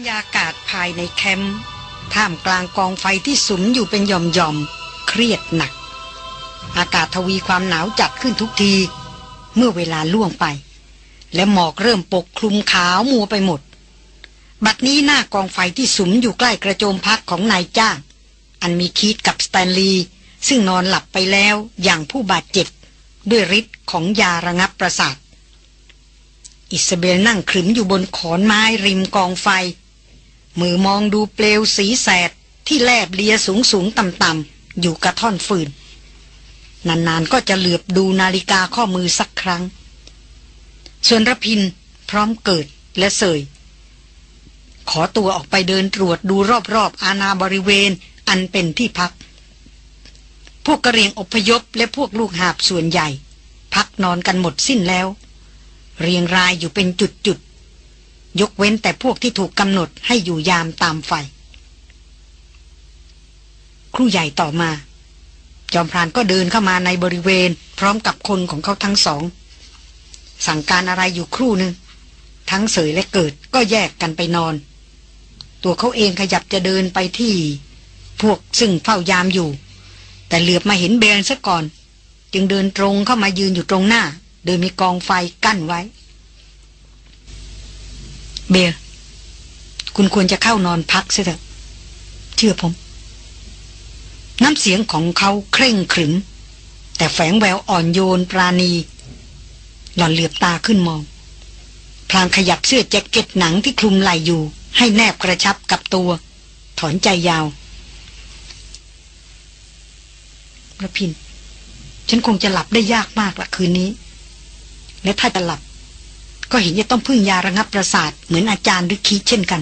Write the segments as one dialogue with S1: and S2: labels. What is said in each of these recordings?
S1: บรรยากาศภายในแคมป์ท่ามกลางกองไฟที่สุมอยู่เป็นหย่อมๆ เครียดหนัก อากาศทวีความหนาวจัดขึ้นทุกที เมื่อเวลาล่วงไป และหมอกเริ่มปกคลุมขาวมัวไปหมด บัดนี้หน้ากองไฟที่สุมอยู่ใกล้กระโจมพักของนายจ้าง อันมีคีตกับสแตนลีย์ซึ่งนอนหลับไปแล้วอย่างผู้บาดเจ็บ ด้วยฤทธิ์ของยาระงับประสาท อิสเบลนั่งขรึมอยู่บนขอนไม้ริมกองไฟ มือมองดูเปลวสีแสดที่แลบเลียสูงสูงต่ำต่ำอยู่กระท่อนฟืน นานๆก็จะเหลือบดูนาฬิกาข้อมือสักครั้ง ส่วนรพินพร้อมเกิดและเสย ขอตัวออกไปเดินตรวจดูรอบๆอาณาบริเวณอันเป็นที่พัก พวกกระเรียงอพยพและพวกลูกหาบส่วนใหญ่ พักนอนกันหมดสิ้นแล้ว เรียงรายอยู่เป็นจุด ยกเว้นแต่พวกที่ถูกกำหนดให้อยู่ยามตามไฟ ครูใหญ่ต่อมา จอมพรานก็เดินเข้ามาในบริเวณ พร้อมกับคนของเขาทั้งสอง สั่งการอะไรอยู่ครู่หนึ่งทั้งเสยและเกิดก็แยกกันไปนอน ตัวเขาเองขยับจะเดินไปที่ พวกซึ่งเฝ้ายามอยู่ แต่เหลือบมาเห็นเบนซะก่อน จึงเดินตรงเข้ามายืนอยู่ตรงหน้า โดยมีกองไฟกั้นไว้ เบลคุณควรจะเข้านอนพักเสียเถอะ เชื่อผม น้ำเสียงของเขาเคร่งขรึม แต่แฝงแววอ่อนโยนปราณี หล่อนเหลือบตาขึ้นมอง พลางขยับเสื้อแจ็คเก็ตหนังที่คลุมไหล่อยู่ ให้แนบกระชับกับตัว ถอนใจยาวระพิน ฉันคงจะหลับได้ยากมากละคืนนี้ และถ้าจะหลับ ก็เห็นจะต้องพึ่งยาระงับประสาทเหมือนอาจารย์หรือคีเช่นกัน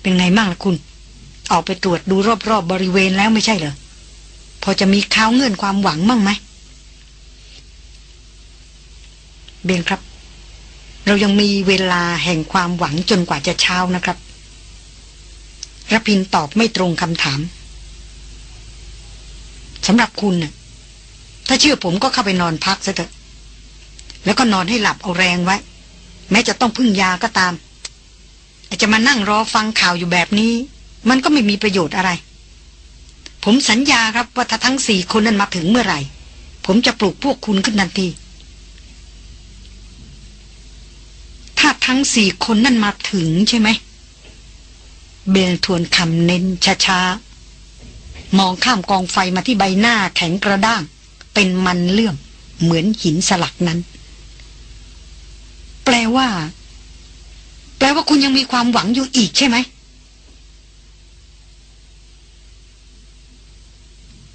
S1: เป็นไงบ้างล่ะคุณ ออกไปตรวจดูรอบๆบบริเวณแล้วไม่ใช่เหรอ พอจะมีข้าวเงื่อนความหวังมั่งไหม เบนครับ เรายังมีเวลาแห่งความหวังจนกว่าจะเช้านะครับรพินตอบไม่ตรงคำถามสำหรับคุณน่ะ ถ้าเชื่อผมก็เข้าไปนอนพักซะเถอะ แล้วก็นอนให้หลับเอาแรงไว้ แม้จะต้องพึ่งยาก็ตามอาจจะมานั่งรอฟังข่าวอยู่แบบนี้ มันก็ไม่มีประโยชน์อะไร ผมสัญญาครับว่าถ้าทั้งสี่คนนั้นมาถึงเมื่อไหร่ ผมจะปลุกพวกคุณขึ้นทันทีถ้าทั้งสี่คนนั่นมาถึงใช่ไหมเบลทวนคำเน้นช้าๆ มองข้ามกองไฟมาที่ใบหน้าแข็งกระด้าง เป็นมันเลื่อมเหมือนหินสลักนั้น แปลว่า แปลว่าคุณยังมีความหวังอยู่อีกใช่ไหม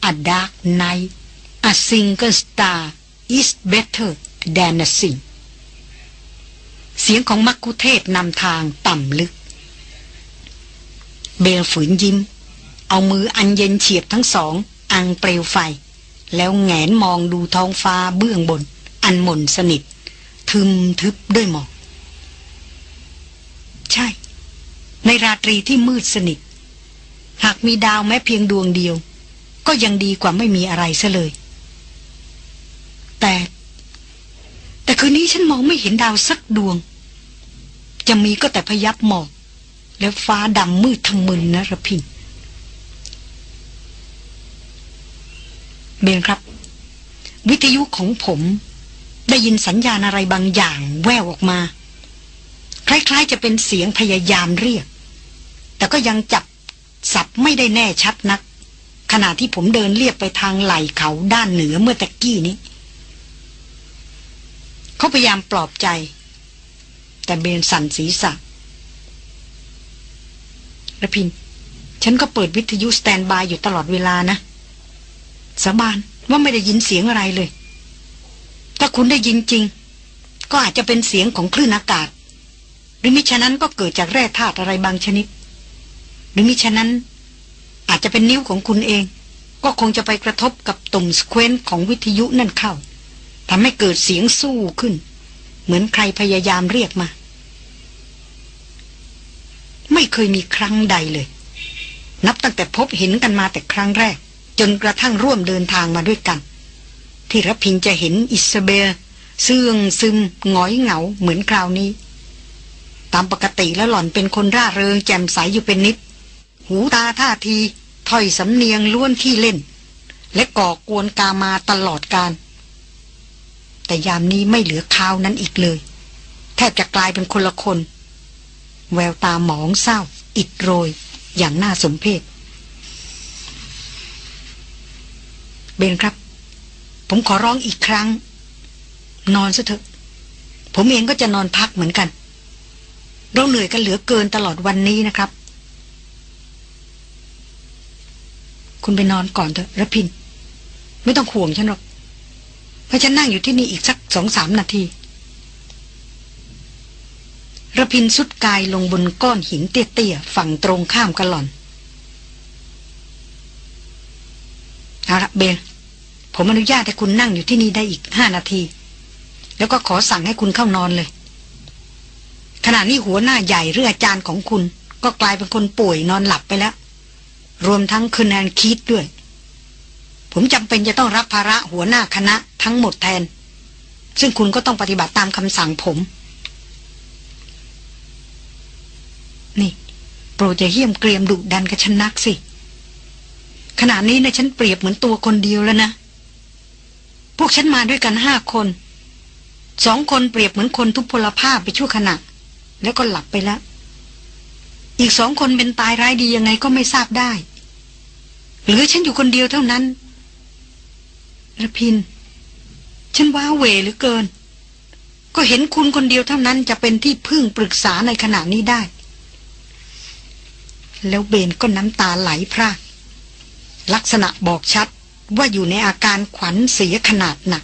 S1: A dark night a single star is better than a sing เสียงของมักคุเทศนำทางต่ำลึก เบลฝืนยิ้ม เอามืออันเย็นเฉียบทั้งสอง อังเปลวไฟ แล้วแงนมองดูท้องฟ้าเบื้องบน อันหม่นสนิท ทึมทึบด้วยหมอก ใช่ ในราตรีที่มืดสนิท หากมีดาวแม้เพียงดวงเดียว ก็ยังดีกว่าไม่มีอะไรซะเลย แต่ แต่คืนนี้ฉันมองไม่เห็นดาวสักดวง จะมีก็แต่พยับหมอก แล้วฟ้าดำมืดทั้งมึนนะระพินเบนครับ วิทยุของผม ได้ยินสัญญาณอะไรบางอย่างแววออกมา คล้ายๆจะเป็นเสียงพยายามเรียก แต่ก็ยังจับสับไม่ได้แน่ชัดนัก ขณะที่ผมเดินเรียบไปทางไหล่เขาด้านเหนือเมื่อตะกี้นี้ เขาพยายามปลอบใจ แต่เบนสั่นศีรษะระพิน ฉันก็เปิดวิทยุสแตนบายอยู่ตลอดเวลานะ สาบานว่าไม่ได้ยินเสียงอะไรเลย ถ้าคุณได้ยินจริง ก็อาจจะเป็นเสียงของคลื่นอากาศ หรือมิฉะนั้นก็เกิดจากแร่ธาตุอะไรบางชนิด หรือมิฉะนั้น อาจจะเป็นนิ้วของคุณเอง ก็คงจะไปกระทบกับตุ่มสเควนของวิทยุนั่นเข้าทำให้เกิดเสียงสู้ขึ้น เหมือนใครพยายามเรียกมา ไม่เคยมีครั้งใดเลย นับตั้งแต่พบเห็นกันมาแต่ครั้งแรก จนกระทั่งร่วมเดินทางมาด้วยกัน ที่รพินจะเห็นอิสเบลเสื่องซึมงอยเหงาเหมือนคราวนี้ ตามปกติแล้วหล่อนเป็นคนร่าเริงแจ่มใสอยู่เป็นนิด หูตาท่าทีถ้อยสำเนียงล้วนขี้เล่น และก่อกวนกามาตลอดการ แต่ยามนี้ไม่เหลือข้าวนั้นอีกเลย แทบจะกลายเป็นคนละคน แววตาหมองเศร้า อิดโรย อย่างน่าสมเพชเบนครับ ผมขอร้องอีกครั้ง นอนซะเถอะ ผมเองก็จะนอนพักเหมือนกัน เราเหนื่อยกันเหลือเกินตลอดวันนี้นะครับ คุณไปนอนก่อนเถอะระพิน ไม่ต้องห่วงฉันหรอกเพราะฉันนั่งอยู่ที่นี่อีกสักสองสามนาทีระพินสุดกายลงบนก้อนหินเตี้ยๆฝั่งตรงข้ามกันหล่อน เอาละเบล ผมอนุญาตให้คุณนั่งอยู่ที่นี่ได้อีกห้านาที แล้วก็ขอสั่งให้คุณเข้านอนเลย ขณะนี้หัวหน้าใหญ่หรืออาจารย์ของคุณ ก็กลายเป็นคนป่วยนอนหลับไปแล้ว รวมทั้งคืนแนนคิดด้วย ผมจำเป็นจะต้องรับภาระหัวหน้าคณะทั้งหมดแทน ซึ่งคุณก็ต้องปฏิบัติตามคำสั่งผม นี่ โปรจะเยี่ยมเกรียมดุดันกับฉันนักสิขณะนี้นะฉันเปรียบเหมือนตัวคนเดียวแล้วนะ พวกฉันมาด้วยกันห้าคน สองคนเปรียบเหมือนคนทุพพลภาพไปชั่วขณะ แล้วก็หลับไปแล้ว อีกสองคนเป็นตายร้ายดียังไงก็ไม่ทราบได้ หรือฉันอยู่คนเดียวเท่านั้นระพิน ฉันว้าเหวหรือเกิน ก็เห็นคุณคนเดียวเท่านั้นจะเป็นที่พึ่งปรึกษาในขณะนี้ได้ แล้วเบนก็น้ำตาไหลพรากลักษณะบอกชัด ว่าอยู่ในอาการขวัญเสียขนาดหนัก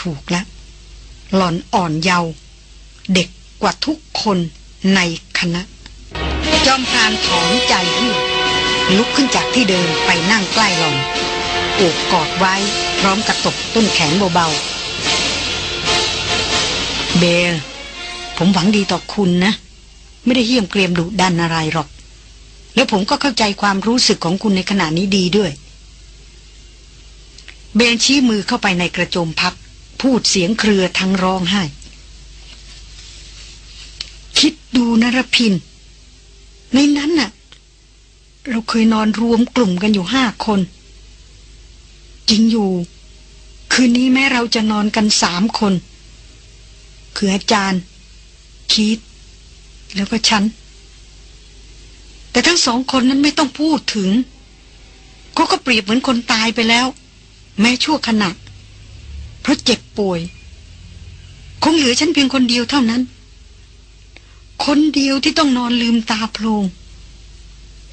S1: ถูกแล้ว หล่อนอ่อนเยาว์เด็กกว่าทุกคนในคณะ จอมพรานถอนใจเฮือกลุกขึ้นจากที่เดิมไปนั่งใกล้หล่อนโอบกอดไว้พร้อมกระตบต้นแขนเบาๆ เบล ผมหวังดีต่อคุณนะ ไม่ได้เยี่ยมเกรียมดุดันอะไรหรอก แล้วผมก็เข้าใจความรู้สึกของคุณในขณะนี้ดีด้วย เบนชี้มือเข้าไปในกระโจมพับพูดเสียงเครือทั้งร้องไห้ คิดดูนรพิน ในนั้นน่ะ เราเคยนอนรวมกลุ่มกันอยู่ห้าคน จริงอยู่ คืนนี้แม้เราจะนอนกันสามคน คืออาจารย์ คิด แล้วก็ฉัน แต่ทั้งสองคนนั้นไม่ต้องพูดถึงเขาก็เปรียบเหมือนคนตายไปแล้ว แม้ชั่วขณะ เพราะเจ็บป่วย คงเหลือฉันเพียงคนเดียวเท่านั้น คนเดียวที่ต้องนอนลืมตาโพลง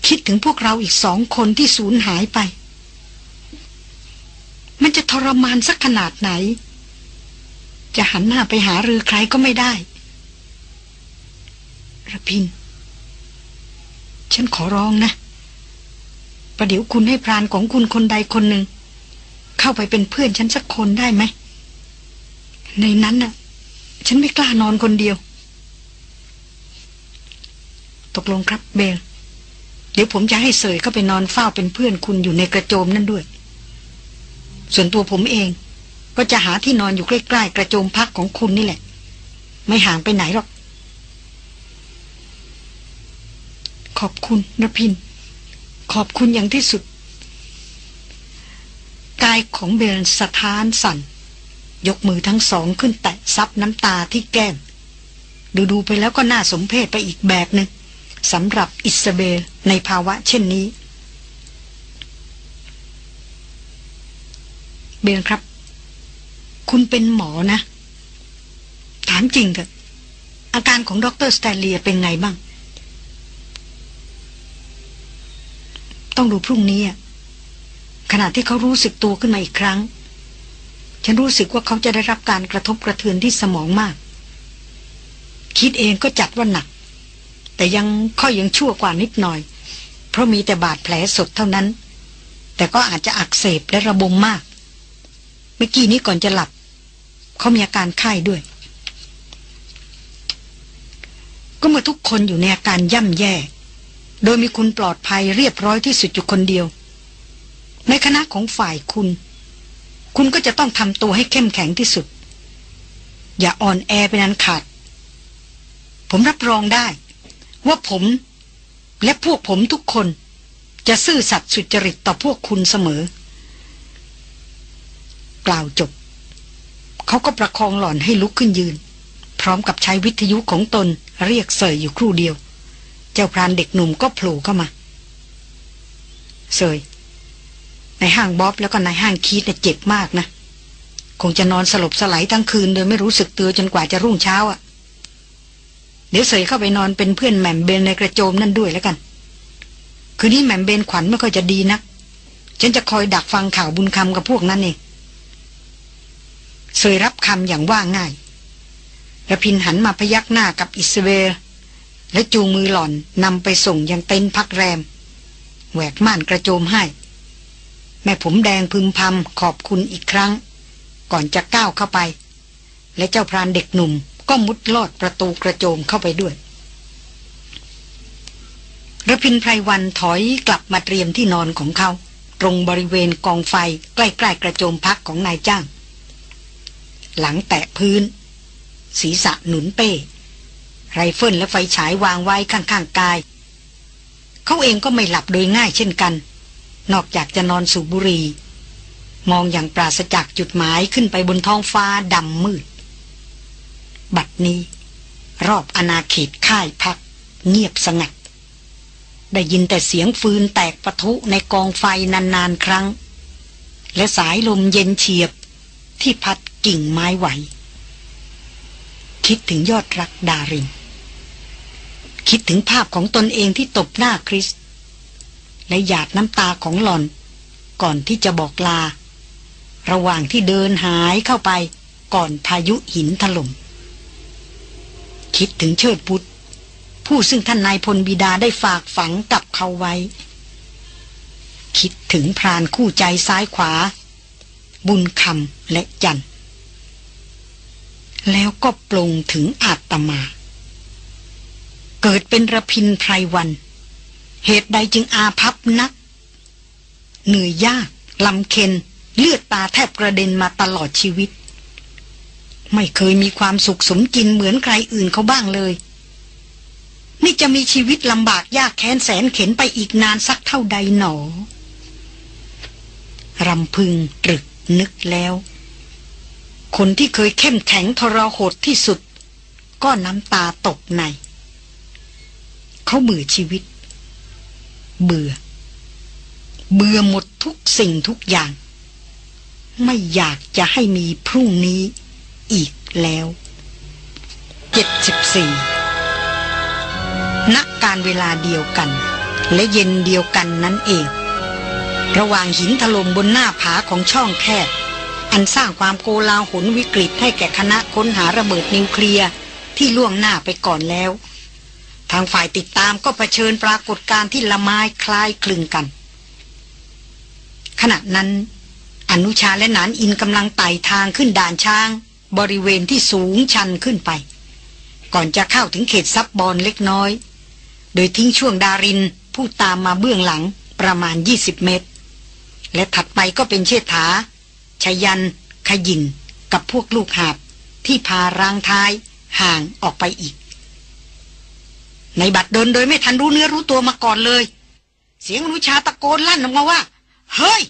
S1: คิดถึงพวกเราอีกสองคนที่สูญหายไป มันจะทรมานสักขนาดไหน จะหันหน้าไปหารือใครก็ไม่ได้ระพิน ฉันขอร้องนะประเดี๋ยวคุณให้พรานของคุณคนใดคนหนึ่ง เข้าไปเป็นเพื่อนฉันสักคนได้ไหม ในนั้นน่ะ ฉันไม่กล้านอนคนเดียว ตกลงครับเบล เดี๋ยวผมจะให้เสยเข้าไปนอนเฝ้าเป็นเพื่อนคุณอยู่ในกระโจมนั่นด้วย ส่วนตัวผมเอง ก็จะหาที่นอนอยู่ใกล้ๆกระโจมพักของคุณนี่แหละ ไม่ห่างไปไหนหรอก ขอบคุณนพิน ขอบคุณอย่างที่สุด กายของเบลสะท้านสั่น ยกมือทั้งสองขึ้นแตะซับน้ำตาที่แก้ม ดูดูไปแล้วก็น่าสมเพชไปอีกแบบหนึ่งสำหรับอิสเบลในภาวะเช่นนี้ เบลครับ คุณเป็นหมอนะ ถามจริงเถอะอาการของดรสแตนเลียเป็นไงบ้าง ต้องดูพรุ่งนี้ขณะที่เขารู้สึกตัวขึ้นมาอีกครั้ง ฉันรู้สึกว่าเขาจะได้รับการกระทบกระเทือนที่สมองมาก คิดเองก็จัดว่าหนัก แต่ยังค่อยยังชั่วกว่านิดหน่อย เพราะมีแต่บาดแผลสดเท่านั้น แต่ก็อาจจะอักเสบและระบมมาก เมื่อกี้นี้ก่อนจะหลับ เขามีอาการไข้ด้วย ก็เมื่อทุกคนอยู่ในอาการย่ำแย่ โดยมีคุณปลอดภัยเรียบร้อยที่สุดอยู่คนเดียว ในคณะของฝ่ายคุณ คุณก็จะต้องทำตัวให้เข้มแข็งที่สุด อย่าอ่อนแอเป็นอันขาด ผมรับรองได้ ว่าผมและพวกผมทุกคนจะซื่อสัตย์สุจริตต่อพวกคุณเสมอ กล่าวจบ เขาก็ประคองหล่อนให้ลุกขึ้นยืน พร้อมกับใช้วิทยุของตนเรียกเสยอยู่ครู่เดียว เจ้าพรานเด็กหนุ่มก็โผล่เข้ามาเสยในห้างบ๊อบแล้วก็ในห้างคีดเนี่ยเจ็บมากนะ คงจะนอนสลบสลายทั้งคืนโดยไม่รู้สึกตัวจนกว่าจะรุ่งเช้าอะ่ะ เดี๋ยวเสยเข้าไปนอนเป็นเพื่อนแหม่มเบนในกระโจมนั่นด้วยแล้วกัน คืนนี้แหม่มเบนขวัญไม่ค่อยจะดีนัก ฉันจะคอยดักฟังข่าวบุญคำกับพวกนั้นเองเสยรับคำอย่างว่าง่ายระพินหันมาพยักหน้ากับอิสเบล และจูงมือหล่อนนำไปส่งยังเต็นท์พักแรม แหวกม่านกระโจมให้ แม่ผมแดงพึมพำขอบคุณอีกครั้ง ก่อนจะก้าวเข้าไป และเจ้าพรานเด็กหนุ่มก็มุดลอดประตูกระโจมเข้าไปด้วยรพินทร์ ไพรวัลย์ถอยกลับมาเตรียมที่นอนของเขา ตรงบริเวณกองไฟใกล้ๆกระโจมพักของนายจ้าง หลังแตะพื้น ศีรษะหนุนเป้ ไรเฟิลและไฟฉายวางไว้ข้างๆกาย เขาเองก็ไม่หลับโดยง่ายเช่นกัน นอกจากจะนอนสูบบุหรี่มองอย่างปราศจากจุดหมายขึ้นไปบนท้องฟ้าดำมืด บัดนี้ รอบอนาเขตค่ายพัก เงียบสงัด ได้ยินแต่เสียงฟืนแตกปะทุในกองไฟนานๆครั้ง และสายลมเย็นเฉียบที่พัดกิ่งไม้ไหว คิดถึงยอดรักดาริน คิดถึงภาพของตนเองที่ตบหน้าคริส และหยาดน้ำตาของหลอน ก่อนที่จะบอกลา ระหว่างที่เดินหายเข้าไปก่อนพายุหินถลม่มคิดถึงเชิดบุตรผู้ซึ่งท่านนายพลบิดาได้ฝากฝังกับเขาไว้ คิดถึงพรานคู่ใจซ้ายขวา บุญคำและจัน แล้วก็ปลงถึงอาตมา เกิดเป็นระพินไพรวัน เหตุใดจึงอาพับนัก เหนื่อยยากลำเค็นเลือดตาแทบกระเด็นมาตลอดชีวิต ไม่เคยมีความสุขสมกินเหมือนใครอื่นเขาบ้างเลย นี่จะมีชีวิตลำบากยากแค้นแสนเข็นไปอีกนานสักเท่าใดหนอรำพึงตรึกนึกแล้ว คนที่เคยเข้มแข็งทรหดที่สุด ก็น้ำตาตกใน เขาเบื่อชีวิต เบื่อ เบื่อหมดทุกสิ่งทุกอย่าง ไม่อยากจะให้มีพรุ่งนี้อีกแล้ว 74ณการเวลาเดียวกัน และเย็นเดียวกันนั่นเอง ระหว่างหินถล่มบนหน้าผาของช่องแคบอันสร้างความโกลาหลวิกฤตให้แก่คณะค้นหาระเบิดนิวเคลียร์ที่ล่วงหน้าไปก่อนแล้ว ทางฝ่ายติดตามก็เผชิญปรากฏการณ์ที่ละไม้คล้ายคลึงกัน ขณะนั้น อนุชาและนานอินกำลังไต่ทางขึ้นด่านช้าง บริเวณที่สูงชันขึ้นไป ก่อนจะเข้าถึงเขตซับบอลเล็กน้อย โดยทิ้งช่วงดารินผู้ตามมาเบื้องหลังประมาณ 20 เมตร และถัดไปก็เป็นเชษฐาชยัน ขยินกับพวกลูกหาบที่พารางท้ายห่างออกไปอีก ในบัดเดินโดยไม่ทันรู้เนื้อรู้ตัวมาก่อนเลย เสียงอนุชาตะโกนลั่นออกมาว่า เฮ้ย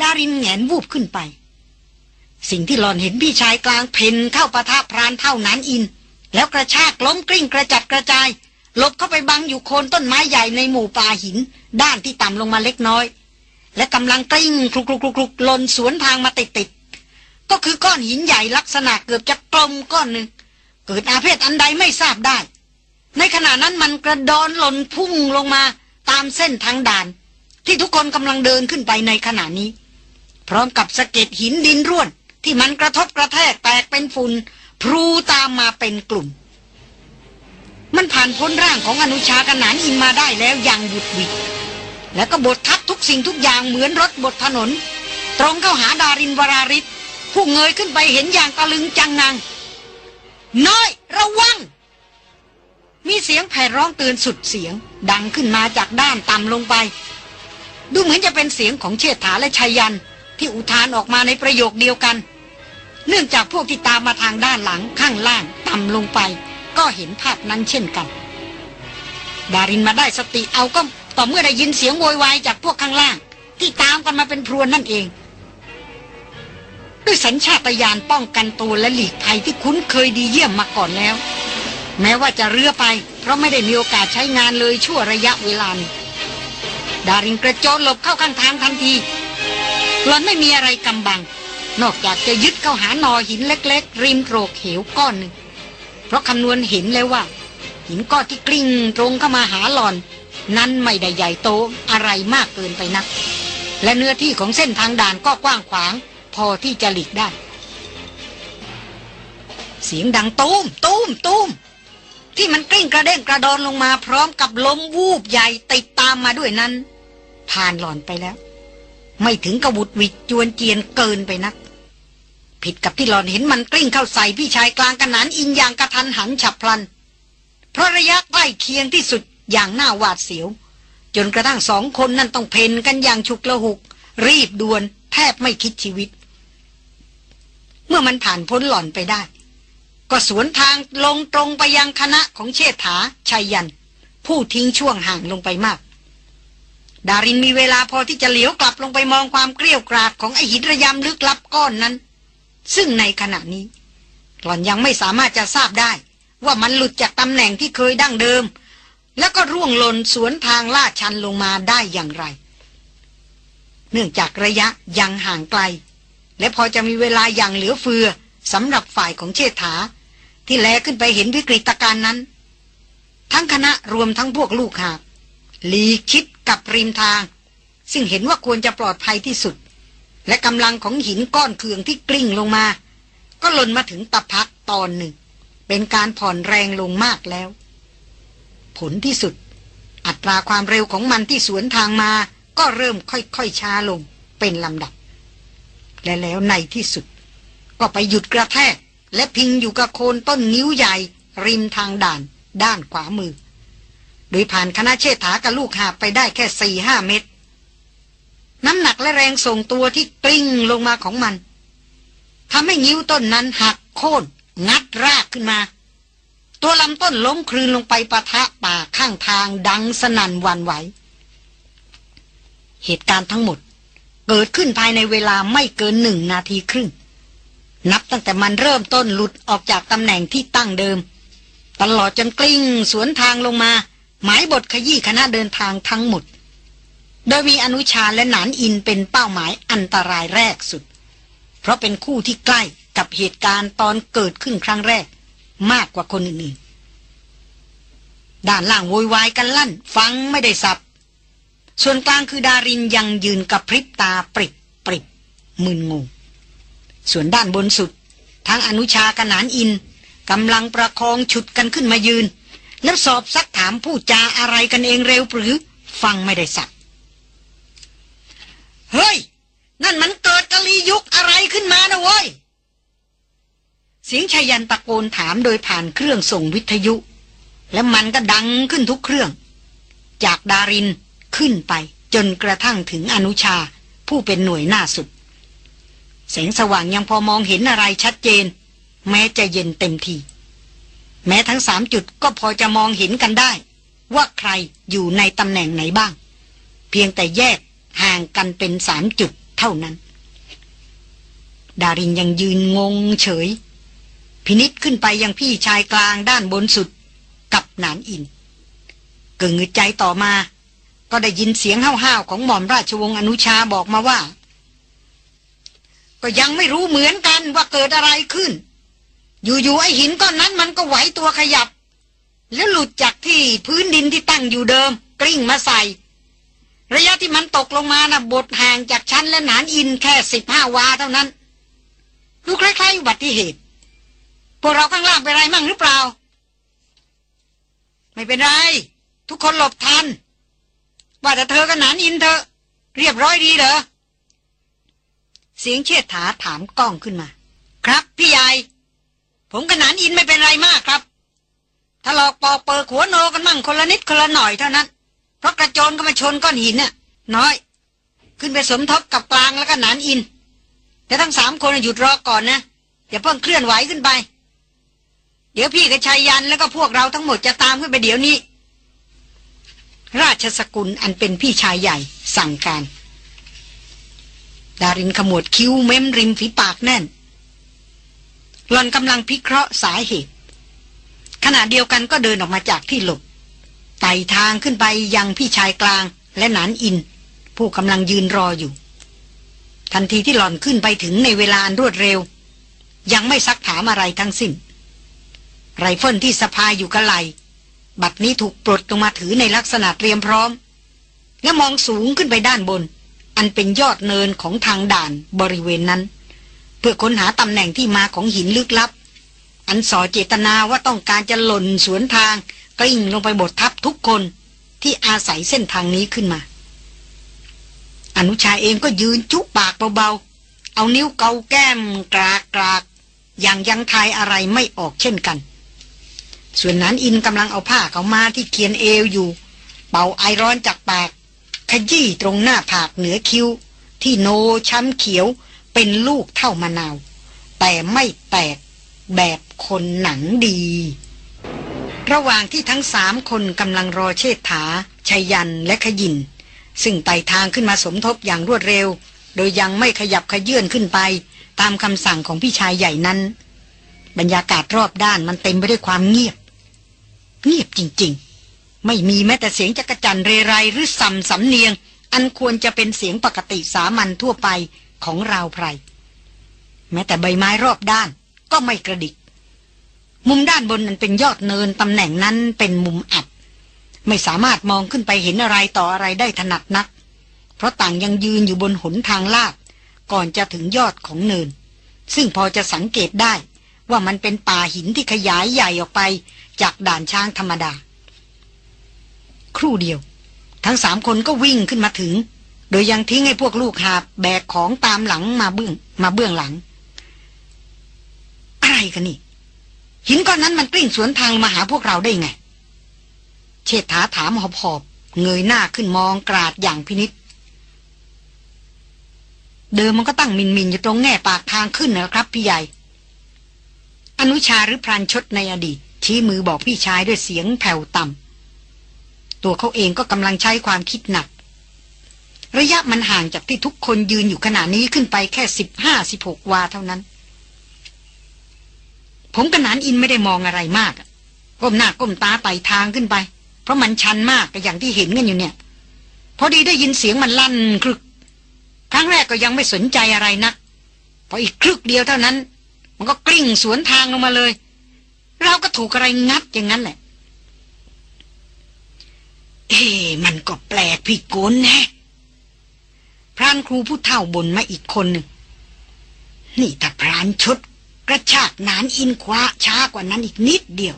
S1: ดารินแงนวูบขึ้นไป สิ่งที่หลอนเห็นพี่ชายกลางเพนเข้าประทับพรานเท่านั้นอิน แล้วกระชากล้มกลิ้งกระจัดกระจายหลบเข้าไปบังอยู่โคนต้นไม้ใหญ่ในหมู่ป่าหิน ด้านที่ต่ำลงมาเล็กน้อย และกำลังกลิ้งคลุกคลุกคลุกลนสวนทางมาติดติดก็คือก้อนหินใหญ่ลักษณะเกือบจะกลมก้อนหนึ่งเกิดอาเพศอันใดไม่ทราบได้ ในขณะนั้นมันกระดอนหล่นพุ่งลงมาตามเส้นทางด่าน ที่ทุกคนกำลังเดินขึ้นไปในขณะนี้ พร้อมกับสะเก็ดหินดินร่วน ที่มันกระทบกระแทกแตกเป็นฝุ่นพลูตามมาเป็นกลุ่ม มันผ่านพ้นร่างของอนุชากนานอินมาได้แล้วอย่างหยุดวิดแล้วก็บดทับทุกสิ่งทุกอย่างเหมือนรถบดถนน ตรงเข้าหาดารินวราริศผู้เงยขึ้นไปเห็นอย่างตะลึงจังงัง น้อยระวัง มีเสียงแผ่ร้องเตือนสุดเสียง ดังขึ้นมาจากด้านต่ำลงไป ดูเหมือนจะเป็นเสียงของเชษฐาและชัยยัน ที่อุทานออกมาในประโยคเดียวกัน เนื่องจากพวกที่ตามมาทางด้านหลังข้างล่างต่ำลงไป ก็เห็นภาพนั้นเช่นกัน ดารินมาได้สติเอาก็ต่อเมื่อได้ยินเสียงโวยวายจากพวกข้างล่าง ที่ตามกันมาเป็นพรวนนั่นเองด้วยสัญชาตญาณป้องกันตัวและหลีกภัยที่คุ้นเคยดีเยี่ยมมาก่อนแล้ว แม้ว่าจะเรือไป เพราะไม่ได้มีโอกาสใช้งานเลยชั่วระยะเวลานี้ดารินกระโจนหลบเข้าข้างทางทันทีหลอนไม่มีอะไรกำบัง นอกจากจะยึดเข้าหาหนอหินเล็ก ๆ ริมโกรกเหวก้อนหนึ่ง เพราะคำนวณเห็นแล้วว่า หินก้อนที่กลิ้งตรงเข้ามาหาหลอน นั้นไม่ได้ใหญ่โตอะไรมากเกินไปนัก และเนื้อที่ของเส้นทางด่านก็กว้างขวาง พอที่จะหลีกได้ เสียงดังตูมตูมตูม ที่มันกลิ้งกระเด้งกระดอนลงมาพร้อมกับลมวูบใหญ่ติดตามมาด้วยนั้น ผ่านหลอนไปแล้ว ไม่ถึงกระบุดวิดจวนเจียนเกินไปนัก ผิดกับที่หลอนเห็นมันกลิ้งเข้าใส่พี่ชายกลางกันนานอินอย่างกระทันหันฉับพลัน เพราะระยะใกล้เคียงที่สุดอย่างน่าหวาดเสียว จนกระทั่งสองคนนั่นต้องเพนกันอย่างฉุกละหุก รีบด่วนแทบไม่คิดชีวิต เมื่อมันผ่านพ้นหล่อนไปได้ ก็สวนทางลงตรงไปยังคณะของเชษฐาชัยยัน ผู้ทิ้งช่วงห่างลงไปมาก ดารินมีเวลาพอที่จะเหลียวกลับลงไปมองความเกลี้ยวกราดของไอหินระยำลึกลับก้อนนั้น ซึ่งในขณะนี้ หล่อนยังไม่สามารถจะทราบได้ ว่ามันหลุดจากตำแหน่งที่เคยดั้งเดิม แล้วก็ร่วงหล่นสวนทางลาดชันลงมาได้อย่างไร เนื่องจากระยะยังห่างไกล และพอจะมีเวลาอย่างเหลือเฟือสำหรับฝ่ายของเชษฐา ที่แลขึ้นไปเห็นวิกฤตการณ์นั้น ทั้งคณะรวมทั้งพวกลูกหาบหลีคิดกับริมทาง ซึ่งเห็นว่าควรจะปลอดภัยที่สุด และกำลังของหินก้อนเคืองที่กลิ้งลงมา ก็ล่นมาถึงตะพักตอนหนึ่ง เป็นการผ่อนแรงลงมากแล้ว ผลที่สุด อัตราความเร็วของมันที่สวนทางมาก็เริ่มค่อยๆช้าลงเป็นลำดับ และแล้วในที่สุด ก็ไปหยุดกระแทก และพิงอยู่กับโคนต้นนิ้วใหญ่ ริมทางด่านด้านขวามือ โดยผ่านคณะเชษฐากับลูกหาไปได้แค่สี่ห้าเมตร น้ำหนักและแรงส่งตัวที่กลิ้งลงมาของมันทำให้งิ้วต้นนั้นหักโค่นงัดรากขึ้นมา ตัวลำต้นล้มคลืนลงไปปะทะป่าข้างทางดังสนั่นวันไหว เหตุการณ์ทั้งหมด เกิดขึ้นภายในเวลาไม่เกินหนึ่งนาทีครึ่ง นับตั้งแต่มันเริ่มต้นหลุดออกจากตำแหน่งที่ตั้งเดิม ตลอดจนกลิ้งสวนทางลงมา หมายบทขยี้คณะเดินทางทั้งหมด โดยมีอนุชาและหนานอินเป็นเป้าหมายอันตรายแรกสุด เพราะเป็นคู่ที่ใกล้กับเหตุการณ์ตอนเกิดขึ้นครั้งแรก มากกว่าคนอื่นๆ ด้านล่างโวยวายกันลั่น ฟังไม่ได้สับ ส่วนกลางคือดารินยังยืนกับพริบตาปริบปริบมึนงง ส่วนด้านบนสุด ทั้งอนุชากนานอินกำลังประคองฉุดกันขึ้นมายืน แล้วสอบซักถามผู้จาอะไรกันเองเร็วหรือฟังไม่ได้สับเฮ้ย นั่นมันเกิดกะลียุคอะไรขึ้นมานะเว้ยเสียงชายันตะโกนถามโดยผ่านเครื่องส่งวิทยุ และมันก็ดังขึ้นทุกเครื่อง จากดารินขึ้นไปจนกระทั่งถึงอนุชาผู้เป็นหน่วยหน้าสุด แสงสว่างยังพอมองเห็นอะไรชัดเจน แม้จะเย็นเต็มที แม้ทั้งสามจุดก็พอจะมองเห็นกันได้ ว่าใครอยู่ในตำแหน่งไหนบ้าง เพียงแต่แยกห่างกันเป็นสามจุดเท่านั้น ดารินยังยืนงงเฉย พินิษขึ้นไปยังพี่ชายกลางด้านบนสุดกับหนานอินเกิงใจต่อมา ก็ได้ยินเสียงห้าวๆของหม่อมราชวงศ์อนุชาบอกมาว่า ก็ยังไม่รู้เหมือนกันว่าเกิดอะไรขึ้น อยู่ๆไอหินก้อนนั้นมันก็ไหวตัวขยับ แล้วหลุดจากที่พื้นดินที่ตั้งอยู่เดิม กลิ้งมาใส่ ระยะที่มันตกลงมานะ่ะบทห่างจากชั้นและหนานอินแค่สิบห้าวาเท่านั้นดูคล้ายๆอุบัติเหตุพวกเราข้างล่างเป็นไรมั่งหรือเปล่า ไม่เป็นไร ทุกคนหลบทัน ว่าแต่เธอกับหนานอินเธอ เรียบร้อยดีเหรอ เสียงเชิดถาถามกล้องขึ้นมา ครับพี่ใหญ่ ผมกับหนานอินไม่เป็นไรมากครับถ้าหลอกปอกเปิดหัวโนกันมั่งคนละนิดคนละหน่อยเท่านั้น เพราะกระโจนก็มาชนก้อนหินน่ะ น้อย ขึ้นไปสมทบกับกลางแล้วก็หนานอิน แต่ทั้งสามคนหยุดรอก่อนนะอย่าเพิ่งเคลื่อนไหวขึ้นไป เดี๋ยวพี่กับชายยันแล้วก็พวกเราทั้งหมดจะตามขึ้นไปเดี๋ยวนี้ ราชสกุลอันเป็นพี่ชายใหญ่สั่งการ ดารินขมวดคิ้วเม้มริมฝีปากแน่นหล่อนกำลังพิเคราะห์สาเหตุ ขณะเดียวกันก็เดินออกมาจากที่หลบไต่ทางขึ้นไปยังพี่ชายกลางและหนานอิน ผู้กำลังยืนรออยู่ ทันทีที่หล่อนขึ้นไปถึงในเวลาอันรวดเร็ว ยังไม่ซักถามอะไรทั้งสิ้น ไรเฟิลที่สะพายอยู่กระไหลบัดนี้ถูกปลดลงมาถือในลักษณะเตรียมพร้อม และมองสูงขึ้นไปด้านบน อันเป็นยอดเนินของทางด่านบริเวณนั้น เพื่อค้นหาตำแหน่งที่มาของหินลึกลับ อันสอเจตนาว่าต้องการจะหล่นสวนทางกลิ้งลงไปบดทับทุกคนที่อาศัยเส้นทางนี้ขึ้นมา อนุชาเองก็ยืนจุปากเบาๆ เอานิ้วเกาแก้มกรากกรากอย่างยังทายอะไรไม่ออกเช่นกัน ส่วนนั้นอินกำลังเอาผ้าเขามาที่เคียนเอวอยู่ เป่าไอร้อนจากปาก ขยี้ตรงหน้าผากเหนือคิ้ว ที่โนช้ำเขียวเป็นลูกเท่ามะนาว แต่ไม่แตกแบบคนหนังดี ระหว่างที่ทั้งสามคนกำลังรอเชษฐาชัยยันและขยิน ซึ่งไต่ทางขึ้นมาสมทบอย่างรวดเร็ว โดยยังไม่ขยับขยื่นขึ้นไป ตามคำสั่งของพี่ชายใหญ่นั้น บรรยากาศรอบด้านมันเต็มไปด้วยความเงียบ เงียบจริง ๆ ไม่มีแม้แต่เสียงจักจั่นเรไรหรือสัมสำเนียง อันควรจะเป็นเสียงปกติสามัญทั่วไปของราวไพร แม้แต่ใบไม้รอบด้านก็ไม่กระดิก มุมด้านบนนั้นเป็นยอดเนินตำแหน่งนั้นเป็นมุมอับ ไม่สามารถมองขึ้นไปเห็นอะไรต่ออะไรได้ถนัดนัก เพราะต่างยังยืนอยู่บนหนทางลาดก่อนจะถึงยอดของเนิน ซึ่งพอจะสังเกตได้ว่ามันเป็นป่าหินที่ขยายใหญ่ออกไปจากด่านช้างธรรมดา ครู่เดียว ทั้งสามคนก็วิ่งขึ้นมาถึง โดยยังทิ้งให้พวกลูกหาบแบกของตามหลังมาเบื้องมาเบื้องหลัง อะไรกันนี่ หินก้อนนั้นมันกลิ้งสวนทางมาหาพวกเราได้ไง เชษฐาถามหอบหอบเงยหน้าขึ้นมองกราดอย่างพินิษเดิมมันก็ตั้งมินมินอยู่ตรงแง่ปากทางขึ้นนะครับพี่ใหญ่ อนุชาหรือพรานชดในอดีตชี้มือบอกพี่ชายด้วยเสียงแผ่วต่ำ ตัวเขาเองก็กำลังใช้ความคิดหนัก ระยะมันห่างจากที่ทุกคนยืนอยู่ขณะนี้ขึ้นไปแค่สิบห้าสิบหกวาเท่านั้น ผมกับนานอินไม่ได้มองอะไรมากก้มหน้าก้มตาไต่ทางขึ้นไป เพราะมันชันมากก็อย่างที่เห็นกันอยู่เนี่ย พอดีได้ยินเสียงมันลั่นครึกครั้งแรกก็ยังไม่สนใจอะไรนักพออีกครึกเดียวเท่านั้น มันก็กลิ้งสวนทางลงมาเลย เราก็ถูกอะไรงัดอย่างนั้นแหละ เอ๊มันก็แปลกพี่โกนแนะพรานครูผู้เฒ่าบนมาอีกคนหนึ่ง นี่ถ้าพรานชดกระชากนานอินคว้าช้ากว่านั้นอีกนิดเดียว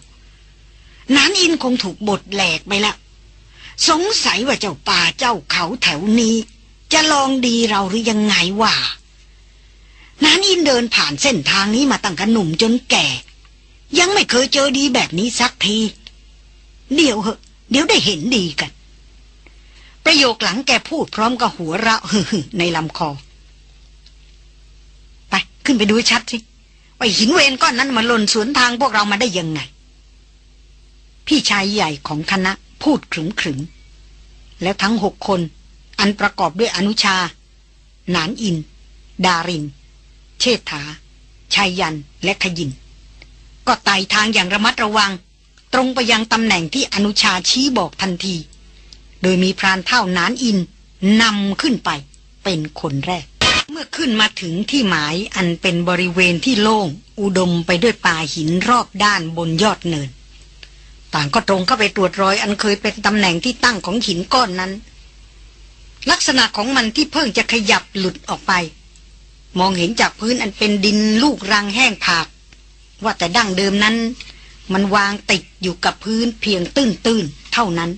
S1: นานอินคงถูกบดแหลกไปแล้ว สงสัยว่าเจ้าป่าเจ้าเขาแถวนี้ จะลองดีเราหรือยังไงวะนานอินเดินผ่านเส้นทางนี้มาตั้งกระหนุ่มจนแก่ ยังไม่เคยเจอดีแบบนี้สักที เดี๋ยวเหอะ เดี๋ยวได้เห็นดีกัน ประโยคหลังแกพูดพร้อมกับหัวเราะในลำคอ ไป ขึ้นไปดูชัดสิไปหินเวนก้อนนั้นมาหล่นสวนทางพวกเรามาได้ยังไง พี่ชายใหญ่ของคณะพูดขรึมขรึมแล้วทั้งหกคน อันประกอบด้วยอนุชา นานอิน ดาริน เชษฐาชายยันและขยิน ก็ไต่ทางอย่างระมัดระวัง ตรงไปยังตำแหน่งที่อนุชาชี้บอกทันที โดยมีพรานเท่านานอินนำขึ้นไปเป็นคนแรก เมื่อขึ้นมาถึงที่หมายอันเป็นบริเวณที่โล่งอุดมไปด้วยป่าหินรอบด้านบนยอดเนิน ต่างก็ตรงเข้าไปตรวจรอยอันเคยเป็นตำแหน่งที่ตั้งของหินก้อนนั้น ลักษณะของมันที่เพิ่งจะขยับหลุดออกไป มองเห็นจากพื้นอันเป็นดินลูกรังแห้งผาก ว่าแต่ดั้งเดิมนั้น มันวางติดอยู่กับพื้นเพียงตื้นๆเท่านั้น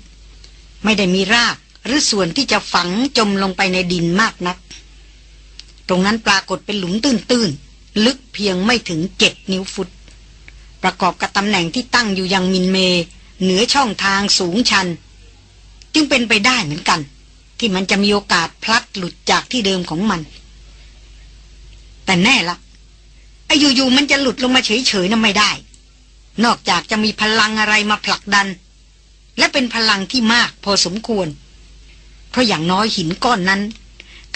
S1: ไม่ได้มีรากหรือส่วนที่จะฝังจมลงไปในดินมากนัก ตรงนั้นปรากฏเป็นหลุมตื้นๆ ลึกเพียงไม่ถึงเจ็ดนิ้วฟุต ประกอบกับตำแหน่งที่ตั้งอยู่ยังมินเม เหนือช่องทางสูงชัน จึงเป็นไปได้เหมือนกัน ที่มันจะมีโอกาสพลัดหลุดจากที่เดิมของมัน แต่แน่ละไอ้อยู่ๆมันจะหลุดลงมาเฉยๆนั้นไม่ได้ นอกจากจะมีพลังอะไรมาผลักดัน และเป็นพลังที่มากพอสมควร เพราะอย่างน้อยหินก้อนนั้น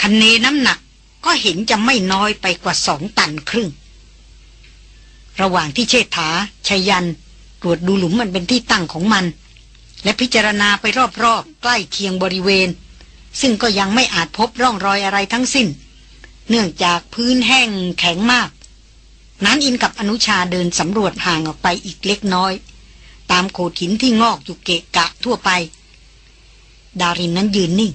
S1: คันเนน้ำหนักก็เห็นจะไม่น้อยไปกว่าสองตันครึ่ง ระหว่างที่เชษฐาชายัน ตรวจดูหลุมมันเป็นที่ตั้งของมัน และพิจารณาไปรอบๆ ใกล้เคียงบริเวณ ซึ่งก็ยังไม่อาจพบร่องรอยอะไรทั้งสิ้น เนื่องจากพื้นแห้งแข็งมาก หนานอินกับอนุชาเดินสำรวจห่างออกไปอีกเล็กน้อย ตามโขดหินที่งอกอยู่เกะกะทั่วไป ดารินนั้นยืนนิ่ง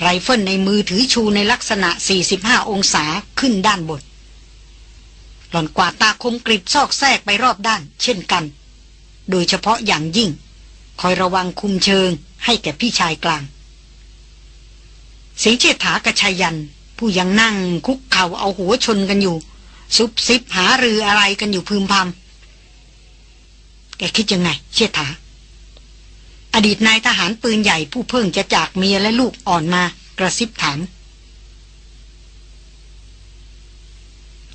S1: ไรเฟิลในมือถือชูในลักษณะ 45 องศาขึ้นด้านบน หล่อนกวาดตาคมกริบซอกแซกไปรอบด้าน เช่นกัน โดยเฉพาะอย่างยิ่ง คอยระวังคุมเชิงให้แก่พี่ชายกลางสีเชษฐากระชายัน ผู้ยังนั่งคุกเข่าเอาหัวชนกันอยู่ ซุบซิบหารืออะไรกันอยู่พึมพำแกคิดยังไง เชษฐาอดีตนายทหารปืนใหญ่ผู้เพิ่งจะจากเมียและลูกอ่อนมากระซิบถาม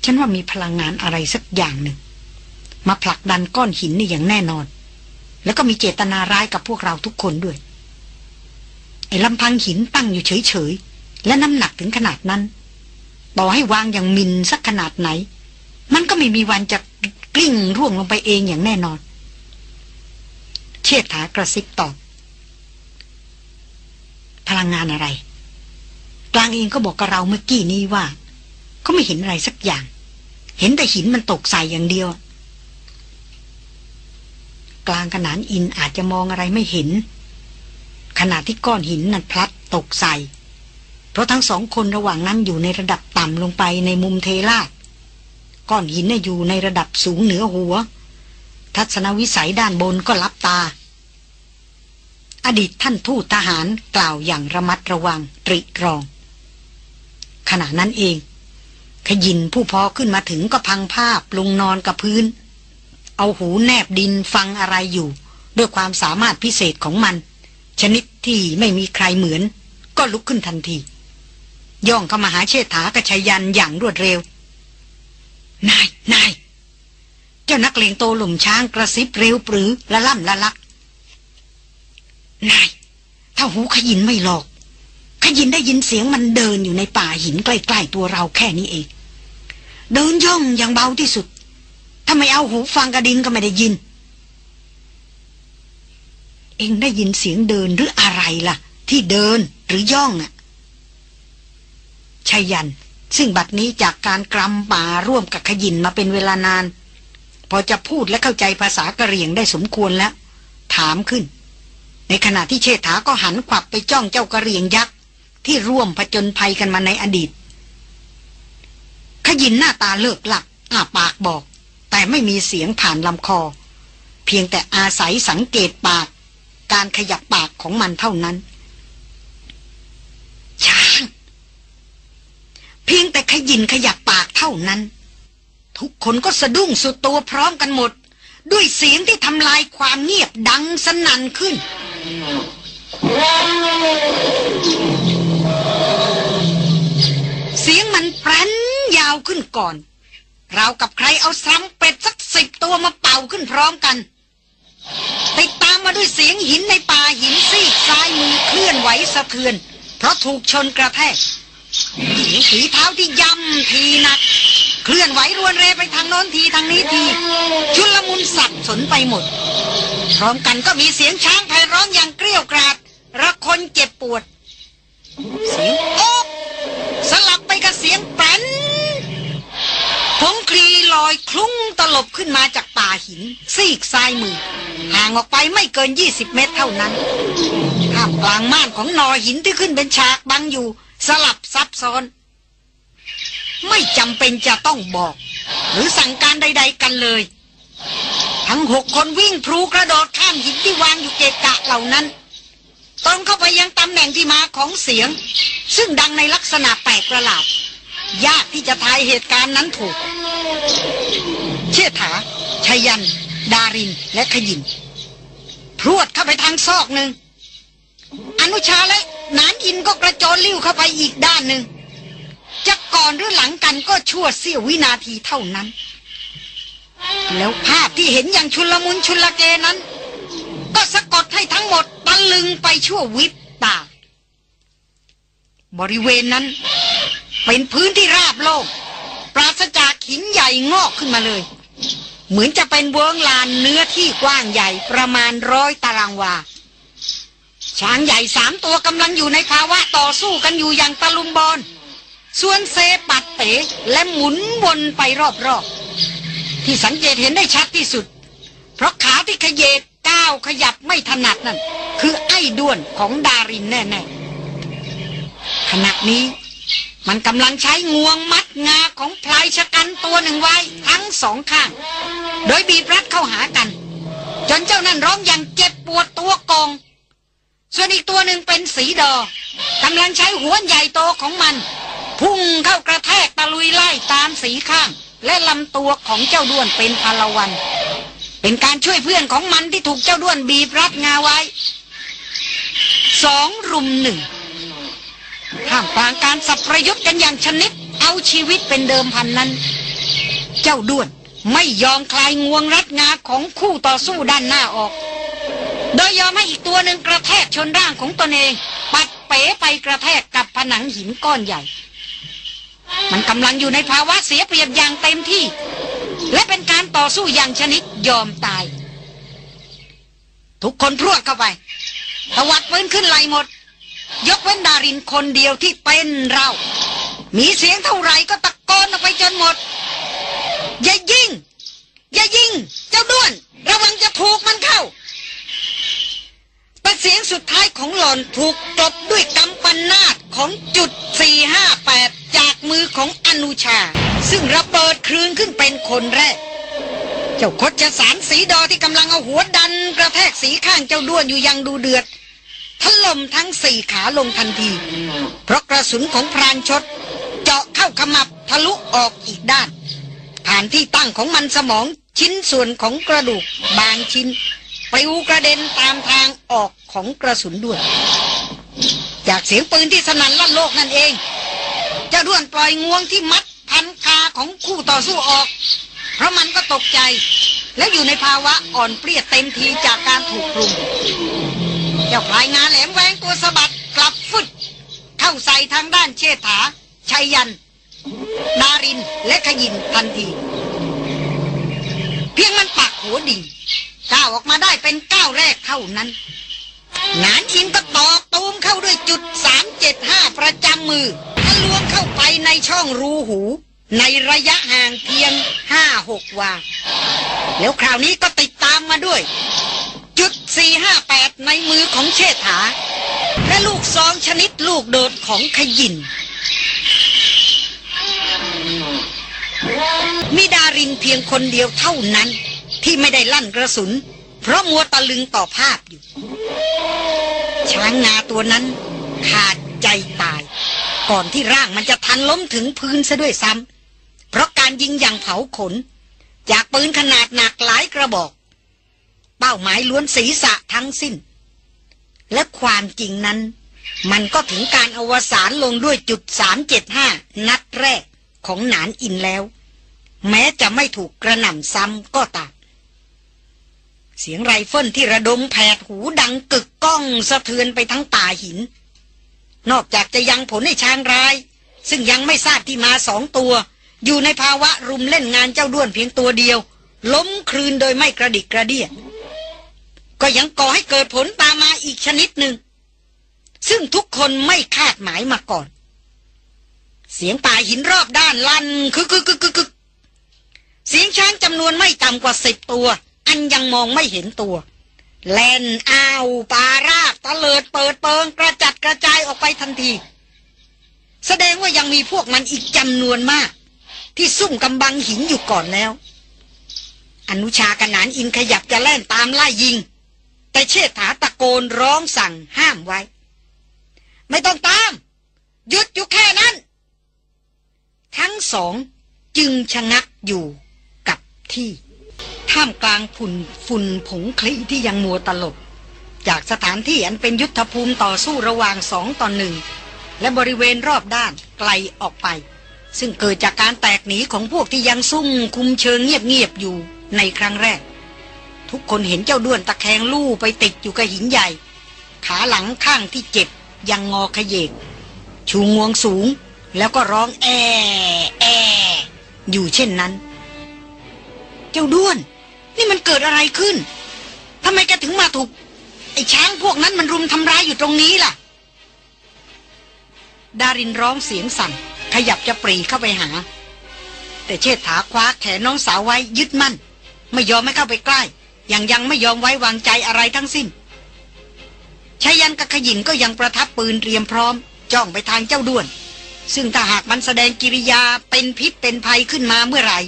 S1: ฉันว่ามีพลังงานอะไรสักอย่างหนึ่ง มาผลักดันก้อนหินนี่อย่างแน่นอน แล้วก็มีเจตนาร้ายกับพวกเราทุกคนด้วย ไอ้ลำพังหินตั้งอยู่เฉยๆและน้ำหนักถึงขนาดนั้น ต่อให้วางอย่างมินสักขนาดไหน มันก็ไม่มีวันจะกลิ้งร่วงลงไปเองอย่างแน่นอน เชิดถากระซิบตอบพลังงานอะไร กลางเองก็บอกกับเราเมื่อกี้นี้ว่าเขาไม่เห็นอะไรสักอย่าง เห็นแต่หินมันตกใส่อย่างเดียว กลางขนานอินอาจจะมองอะไรไม่เห็นขณะที่ก้อนหินนั้นพลัดตกใส่ เพราะทั้งสองคนระหว่างนั้นอยู่ในระดับต่ำลงไปในมุมเทลาดก้อนหินน่ยอยู่ในระดับสูงเหนือหัว ทัศนวิสัยด้านบนก็ลับตา อดีตท่านทูตทหารกล่าวอย่างระมัดระวังตริตรอง ขณะนั้นเอง ขยินผู้พอขึ้นมาถึงก็พังภาพลงนอนกับพื้น เอาหูแนบดินฟังอะไรอยู่ ด้วยความสามารถพิเศษของมัน ชนิดที่ไม่มีใครเหมือน ก็ลุกขึ้นทันที ย่องเข้ามาหาเชษฐากระชยันอย่างรวดเร็ว นายนายเจ้านักเลงโตหลุมช้างกระซิบเร็วปรือละล่ำละลัก นาย ถ้าหูขยินไม่หลอก ขยินได้ยินเสียงมันเดินอยู่ในป่าหินใกล้ๆตัวเราแค่นี้เอง เดินย่องอย่างเบาที่สุด ถ้าไม่เอาหูฟังกระดินก็ไม่ได้ยิน เองได้ยินเสียงเดินหรืออะไรล่ะ ที่เดินหรือย่องอะ ชายัน ซึ่งบัดนี้จากการกรำป่าร่วมกับขยินมาเป็นเวลานาน พอจะพูดและเข้าใจภาษากะเหรี่ยงได้สมควรแล้ว ถามขึ้น ในขณะที่เชษฐาก็หันขวับไปจ้องเจ้ากะเหรี่ยงยักษ์ที่ร่วมผจญภัยกันมาในอดีต ขยินหน้าตาเลิกหลักอ้าปากบอก แต่ไม่มีเสียงผ่านลำคอ เพียงแต่อาศัยสังเกตปาก การขยับปากของมันเท่านั้นช้าง เพียงแต่ขยินขยับปากเท่านั้น ทุกคนก็สะดุ้งสุดตัวพร้อมกันหมด ด้วยเสียงที่ทำลายความเงียบดังสนั่นขึ้น เสียงมันแปรนยาวขึ้นก่อน เรากับใครเอาซ้ำเป็ดสักสิบตัวมาเป่าขึ้นพร้อมกันติดตามมาด้วยเสียงหินในป่าหินซีกซ้ายมือเคลื่อนไหวสะเทือน เพราะถูกชนกระแทก ฝีเท้าที่ย่ำทีหนัก เคลื่อนไหวรวนเรไปทางโน้นทีทางนี้ที ชุลมุนสับสนไปหมด พร้อมกันก็มีเสียงช้างไพร้องอย่างเกลี้ยวกราดระคนเจ็บปวด เสียงโอ๊กสลับไปกับเสียงแป้นผงคลีลอยคลุ้งตลบขึ้นมาจากป่าหิน ซีกซ้ายมือ ห่างออกไปไม่เกิน 20 เมตรเท่านั้นท่ามกลางม่านของนอหินที่ขึ้นเป็นฉากบังอยู่ สลับซับซ้อน ไม่จำเป็นจะต้องบอก หรือสั่งการใด ๆ กันเลย ทั้งหกคนวิ่งพลูกระโดดข้ามหินที่วางอยู่เกะกะเหล่านั้น ตรงเข้าไปยังตำแหน่งที่มาของเสียง ซึ่งดังในลักษณะแปลกประหลาด ยากที่จะทายเหตุการณ์นั้นถูก เชี่ยถาชยัน ดารินและขยินพรวดเข้าไปทางซอกหนึ่ง อนุชาและนานอินก็กระโจนลิ้วเข้าไปอีกด้านหนึ่งจะก่อนหรือหลังกันก็ชั่วเสี้ยววินาทีเท่านั้น แล้วภาพที่เห็นอย่างชุลมุนชุลเกนั้น ก็สะกดให้ทั้งหมดตะลึงไปชั่ววิบตา บริเวณนั้น เป็นพื้นที่ราบโล่งปราศจากหินใหญ่งอกขึ้นมาเลย เหมือนจะเป็นเวิงลานเนื้อที่กว้างใหญ่ประมาณร้อยตารางวา ช้างใหญ่สามตัวกำลังอยู่ในภาวะต่อสู้กันอยู่อย่างตะลุมบอลส่วนเซปัดเป๋และหมุนวนไปรอบๆ ที่สังเกตเห็นได้ชัดที่สุด เพราะขาที่ขยเยกก้าวขยับไม่ถนัดนั่น คือไอ้ด้วนของดารินแน่ๆขณะนี้มันกำลังใช้งวงมัดงาของพลายชะกันตัวหนึ่งไว้ทั้งสองข้าง โดยบีบรัดเข้าหากัน จนเจ้านั่นร้องอย่างเจ็บปวดตัวกอง ส่วนอีกตัวหนึ่งเป็นสีดอกำลังใช้หัวใหญ่โตของมัน พุ่งเข้ากระแทกตะลุยไล่ตามสีข้าง และลำตัวของเจ้าด้วนเป็นพลวัน เป็นการช่วยเพื่อนของมันที่ถูกเจ้าด้วนบีบรัดงาไว้สองรุมหนึ่งท่ามกลางการสับประยุทธ์กันอย่างชนิด เอาชีวิตเป็นเดิมพันนั้น เจ้าด้วนไม่ยอมคลายงวงรัดงาของคู่ต่อสู้ด้านหน้าออก โดยยอมให้อีกตัวหนึ่งกระแทกชนร่างของตนเอง ปัดเป๋ไปกระแทกกับผนังหินก้อนใหญ่ มันกำลังอยู่ในภาวะเสียเปรียบอย่างเต็มที่ และเป็นการต่อสู้อย่างชนิดยอมตาย ทุกคนพรวดเข้าไปตวัดปืนขึ้นไหลหมด ยกเว้นดารินคนเดียวที่เป็นเรา มีเสียงเท่าไหร่ก็ตะโกนออกไปจนหมด อย่ายิง อย่ายิง เจ้าด้วน ระวังจะถูกมันเข้า แต่เสียงสุดท้ายของหล่อนถูกกลบด้วยกำปันนาดของจุด 458 จากมือของอนุชา ซึ่งระเบิดคลืนขึ้นเป็นคนแรก เจ้าคดจะสารสีดอที่กำลังเอาหัวดันกระแทกสีข้างเจ้าด้วนอยู่ยังดูเดือดถล่มทั้งสี่ขาลงทันที เพราะกระสุนของพรานชด เจาะเข้าขมับทะลุออกอีกด้าน ผ่านที่ตั้งของมันสมองชิ้นส่วนของกระดูกบางชิ้น ปลิวกระเด็นตามทางออกของกระสุนด้วยจากเสียงปืนที่สนั่นลั่นโลกนั่นเองเจ้าด้วนปล่อยงวงที่มัดพันคาของคู่ต่อสู้ออก เพราะมันก็ตกใจ และอยู่ในภาวะอ่อนเปรี้ยเต็มทีจากการถูกปรุงเจ้าพลายงาแหลมแหวงตัวสะบัดกลับฟึดเข้าใส่ทางด้านเชษฐาชัยยัน ดารินและขยินทันที เพียงมันปักหัวดิ่ง ก้าวออกมาได้เป็นก้าวแรกเท่านั้นงานอินก็ตอกตูมเข้าด้วยจุด375ประจำมือทะลวงเข้าไปในช่องรูหู ในระยะห่างเพียง5-6วา แล้วคราวนี้ก็ติดตามมาด้วย จุด458ในมือของเชษฐา และลูกซองชนิดลูกโดดของขยินมีดารินเพียงคนเดียวเท่านั้น ที่ไม่ได้ลั่นกระสุน เพราะมัวตะลึงต่อภาพอยู่ ช้างงาตัวนั้นขาดใจตาย ก่อนที่ร่างมันจะทันล้มถึงพื้นซะด้วยซ้ำเพราะการยิงอย่างเผาขน จากปืนขนาดหนักหลายกระบอก เป้าหมายล้วนศีรษะทั้งสิ้น และความจริงนั้น มันก็ถึงการอวสานลงด้วยจุด375 นัดแรกของหนานอินแล้ว แม้จะไม่ถูกกระหน่ำซ้ำก็ตาม สียงไรเฟิลที่ระดมแผดหูดังกึกก้องสะเทือนไปทั้งป่าหิน นอกจากจะยังผลให้ช้างราย ซึ่งยังไม่ทราบที่มาสองตัว อยู่ในภาวะรุมเล่นงานเจ้าด้วนเพียงตัวเดียว ล้มคลืนโดยไม่กระดิกกระเดียก็ยังก่อให้เกิดผลตามมาอีกชนิดหนึ่ง ซึ่งทุกคนไม่คาดหมายมาก่อน เสียงป่าหินรอบด้านลั่นคือคือคือคือเสียงช้างจำนวนไม่ต่ำกว่าสิบตัว อันยังมองไม่เห็นตัว แลนอ้าวปาราบตะเลิดเปิดเปิงกระจัดกระจายออกไปทันที แสดงว่ายังมีพวกมันอีกจำนวนมาก ที่ซุ่มกำบังหินอยู่ก่อนแล้ว อนุชากนานอินขยับจะแล่นตามไล่ยิง แต่เชษฐาตะโกนร้องสั่งห้ามไว้ ไม่ต้องตาม หยุดอยู่แค่นั้น ทั้งสองจึงชะงักอยู่กับที่ ท่ามกลางฝุ่นฝุ่นผงคลีที่ยังมัวตลบ จากสถานที่อันเป็นยุทธภูมิต่อสู้ระหว่างสองต่อหนึ่งและบริเวณรอบด้านไกลออกไป ซึ่งเกิดจากการแตกหนีของพวกที่ยังซุ่มคุมเชิงเงียบๆอยู่ในครั้งแรก ทุกคนเห็นเจ้าด้วนตะแคงลู่ไปติดอยู่กับหินใหญ่ ขาหลังข้างที่เจ็บยังงอขยเยก ชูงวงสูงแล้วก็ร้องแอแออยู่เช่นนั้น เจ้าด้วน นี่มันเกิดอะไรขึ้นทำไมแกถึงมาถูก ไอ้ช้างพวกนั้นมันรุมทำร้ายอยู่ตรงนี้ล่ะ ดารินร้องเสียงสั่น ขยับจะปรีเข้าไปหา แต่เชษฐาคว้าแขนน้องสาวไว้ยึดมั่น ไม่ยอมไม่เข้าไปใกล้ ยังยังไม่ยอมไว้วางใจอะไรทั้งสิ้นชายันกับขยินก็ยังประทับปืนเตรียมพร้อม จ้องไปทางเจ้าด้วน ซึ่งถ้าหากมันแสดงกิริยาเป็นพิษเป็นภัยขึ้นมาเมื่อไหร่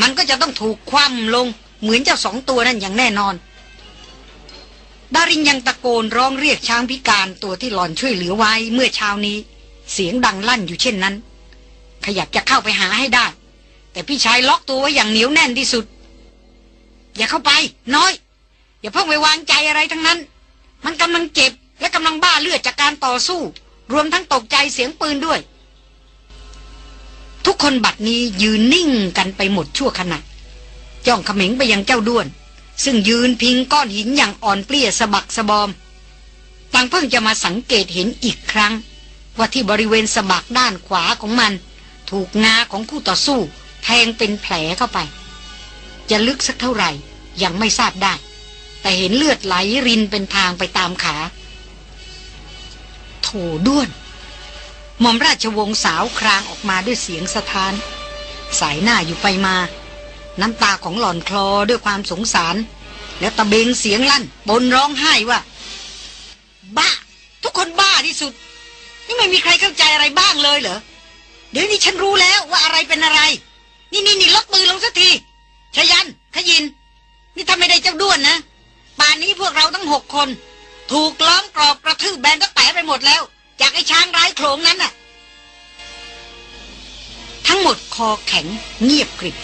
S1: มันก็จะต้องถูกคว่ำลง เหมือนเจ้าสองตัวนั่นอย่างแน่นอน ดารินยังตะโกนร้องเรียกช้างพิการตัวที่หล่อนช่วยเหลือไว้เมื่อเช้านี้ เสียงดังลั่นอยู่เช่นนั้น ขยับจะเข้าไปหาให้ได้ แต่พี่ชายล็อกตัวไว้อย่างเหนียวแน่นที่สุด อย่าเข้าไป น้อย อย่าเพิ่งไปวางใจอะไรทั้งนั้น มันกำลังเจ็บและกำลังบ้าเลือดจากการต่อสู้ รวมทั้งตกใจเสียงปืนด้วย ทุกคนบัดนี้ยืนนิ่งกันไปหมดชั่วขณะ จ้องเขม็งไปยังเจ้าด้วน ซึ่งยืนพิงก้อนหินอย่างอ่อนเปลี้ยสะบักสะบอมต่างเพิ่งจะมาสังเกตเห็นอีกครั้ง ว่าที่บริเวณสะบักด้านขวาของมัน ถูกงาของคู่ต่อสู้ แทงเป็นแผลเข้าไป จะลึกสักเท่าไหร่ยังไม่ทราบได้ แต่เห็นเลือดไหลรินเป็นทางไปตามขา โถด้วนหม่อมราชวงศ์สาวครางออกมาด้วยเสียงสะท้าน สายหน้าอยู่ไปมา น้ำตาของหล่อนคลอด้วยความสงสาร แล้วตะเบงเสียงลั่นบนร้องไห้ว่าบ้า ทุกคนบ้าที่สุด นี่ไม่มีใครเข้าใจอะไรบ้างเลยเหรอเดี๋ยวนี้ฉันรู้แล้วว่าอะไรเป็นอะไร นี่นี่นี่ลดมือลงสักทีชยันขยิน นี่ถ้าไม่ได้เจ้าด้วนนะป่านนี้พวกเราทั้งหกคน ถูกล้อมกรอบกระทืบแบนก็แตะไปหมดแล้ว จากไอ้ช้างร้ายโขลงนั้นน่ะ ทั้งหมดคอแข็งเงียบกริบ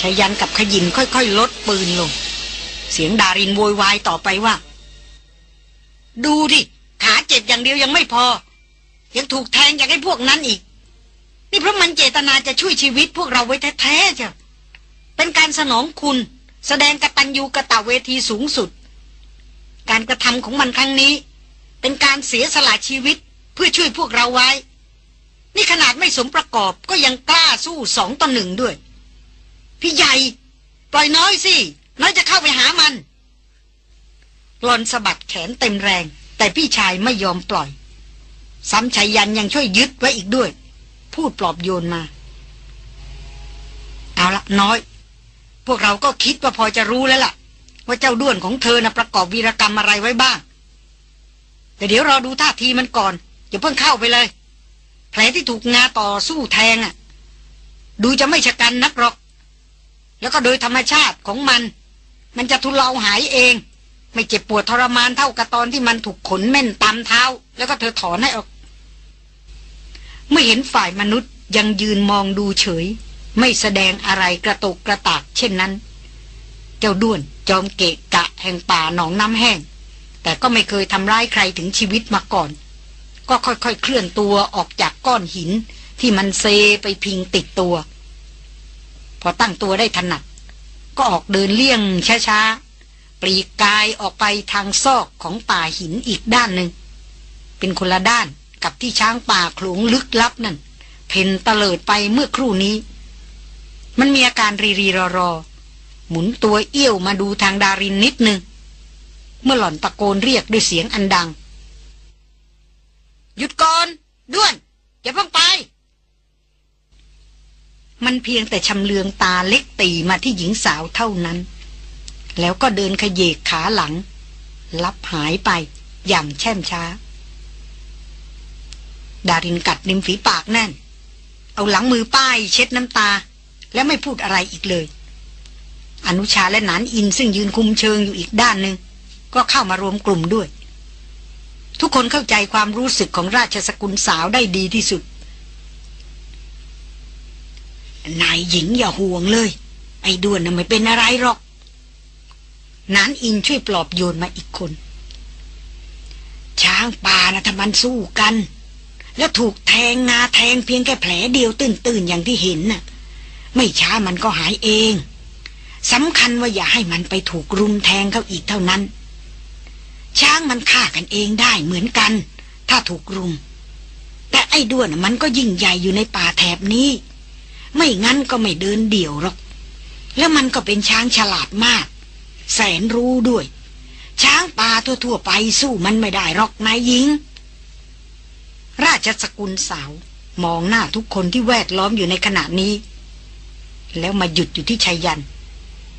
S1: ชายันกับขยินค่อยๆ ลดปืนลง เสียงดารินโวยวายต่อไปว่า ดูดิ ขาเจ็บอย่างเดียวยังไม่พอ ยังถูกแทงจากไอ้พวกนั้นอีก นี่เพราะมันเจตนาจะช่วยชีวิตพวกเราไว้แท้ๆเจ้ะเป็นการสนองคุณ แสดงกตัญญูกะตะเวทีสูงสุด การกระทำของมันครั้งนี้ เป็นการเสียสละชีวิตเพื่อช่วยพวกเราไว้ นี่ขนาดไม่สมประกอบก็ยังกล้าสู้สองต่อหนึ่งด้วย พี่ใหญ่ ปล่อยน้อยสิ น้อยจะเข้าไปหามันหลอนสะบัดแขนเต็มแรง แต่พี่ชายไม่ยอมปล่อย ซ้ำชัยยันยังช่วยยึดไว้อีกด้วย พูดปลอบโยนมา เอาละน้อย พวกเราก็คิดว่าพอจะรู้แล้วล่ะ ว่าเจ้าด้วนของเธอนะประกอบวีรกรรมอะไรไว้บ้าง แต่เดี๋ยวรอดูท่าทีมันก่อนอย่าเพิ่งเข้าไปเลย แผลที่ถูกงาต่อสู้แทงอะ่ะ ดูจะไม่ชะกันนักหรอก แล้วก็โดยธรรมชาติของมัน มันจะทุเลาหายเอง ไม่เจ็บปวดทรมานเท่ากับตอนที่มันถูกขนเม่นตามเท้า แล้วก็เธอถอนให้ออก เมื่อเห็นฝ่ายมนุษย์ยังยืนมองดูเฉย ไม่แสดงอะไรกระตุกกระตากเช่นนั้น เจ้าด้วนจอมเกะกะแห่งป่าหนองน้ำแห้ง แต่ก็ไม่เคยทำร้ายใครถึงชีวิตมาก่อน ก็ค่อยๆเคลื่อนตัวออกจากก้อนหินที่มันเซไปพิงติดตัว พอตั้งตัวได้ถนัด ก็ออกเดินเลี่ยงช้าๆ ปลีกกายออกไปทางซอกของป่าหินอีกด้านหนึ่ง เป็นคนละด้านกับที่ช้างป่าโขลงลึกลับนั่น เพนตะเลิดไปเมื่อครู่นี้ มันมีอาการรีรีรอรอ หมุนตัวเอี้ยวมาดูทางดารินนิดนึง เมื่อหล่อนตะโกนเรียกด้วยเสียงอันดัง หยุดก่อนด้วน อย่าเพิ่งไป มันเพียงแต่ชำเลืองตาเล็กตีมาที่หญิงสาวเท่านั้น แล้วก็เดินขยเยกขาหลัง ลับหายไปอย่างแช่มช้า ดารินกัดริมฝีปากแน่น เอาหลังมือป้ายเช็ดน้ำตา แล้วไม่พูดอะไรอีกเลย อนุชาและนานอินซึ่งยืนคุมเชิงอยู่อีกด้านหนึ่งก็เข้ามารวมกลุ่มด้วย ทุกคนเข้าใจความรู้สึกของราชสกุลสาวได้ดีที่สุด นายหญิงอย่าห่วงเลย ไอ้ด้วนน่ะไม่เป็นอะไรหรอกนานอินช่วยปลอบโยนมาอีกคน ช้างป่านะถ้ามันสู้กัน แล้วถูกแทงงาแทงเพียงแค่แผลเดียวตื้นๆอย่างที่เห็นน่ะ ไม่ช้ามันก็หายเองสำคัญว่าอย่าให้มันไปถูกรุมแทงเขาอีกเท่านั้น ช้างมันฆ่ากันเองได้เหมือนกัน ถ้าถูกรุม แต่ไอ้ด้วนมันก็ยิ่งใหญ่อยู่ในป่าแถบนี้ ไม่งั้นก็ไม่เดินเดี่ยวหรอก แล้วมันก็เป็นช้างฉลาดมาก แสนรู้ด้วย ช้างป่าทั่วๆไปสู้มันไม่ได้หรอกนายหญิง ราชสกุลสาว มองหน้าทุกคนที่แวดล้อมอยู่ในขณะนี้ แล้วมาหยุดอยู่ที่ชายัน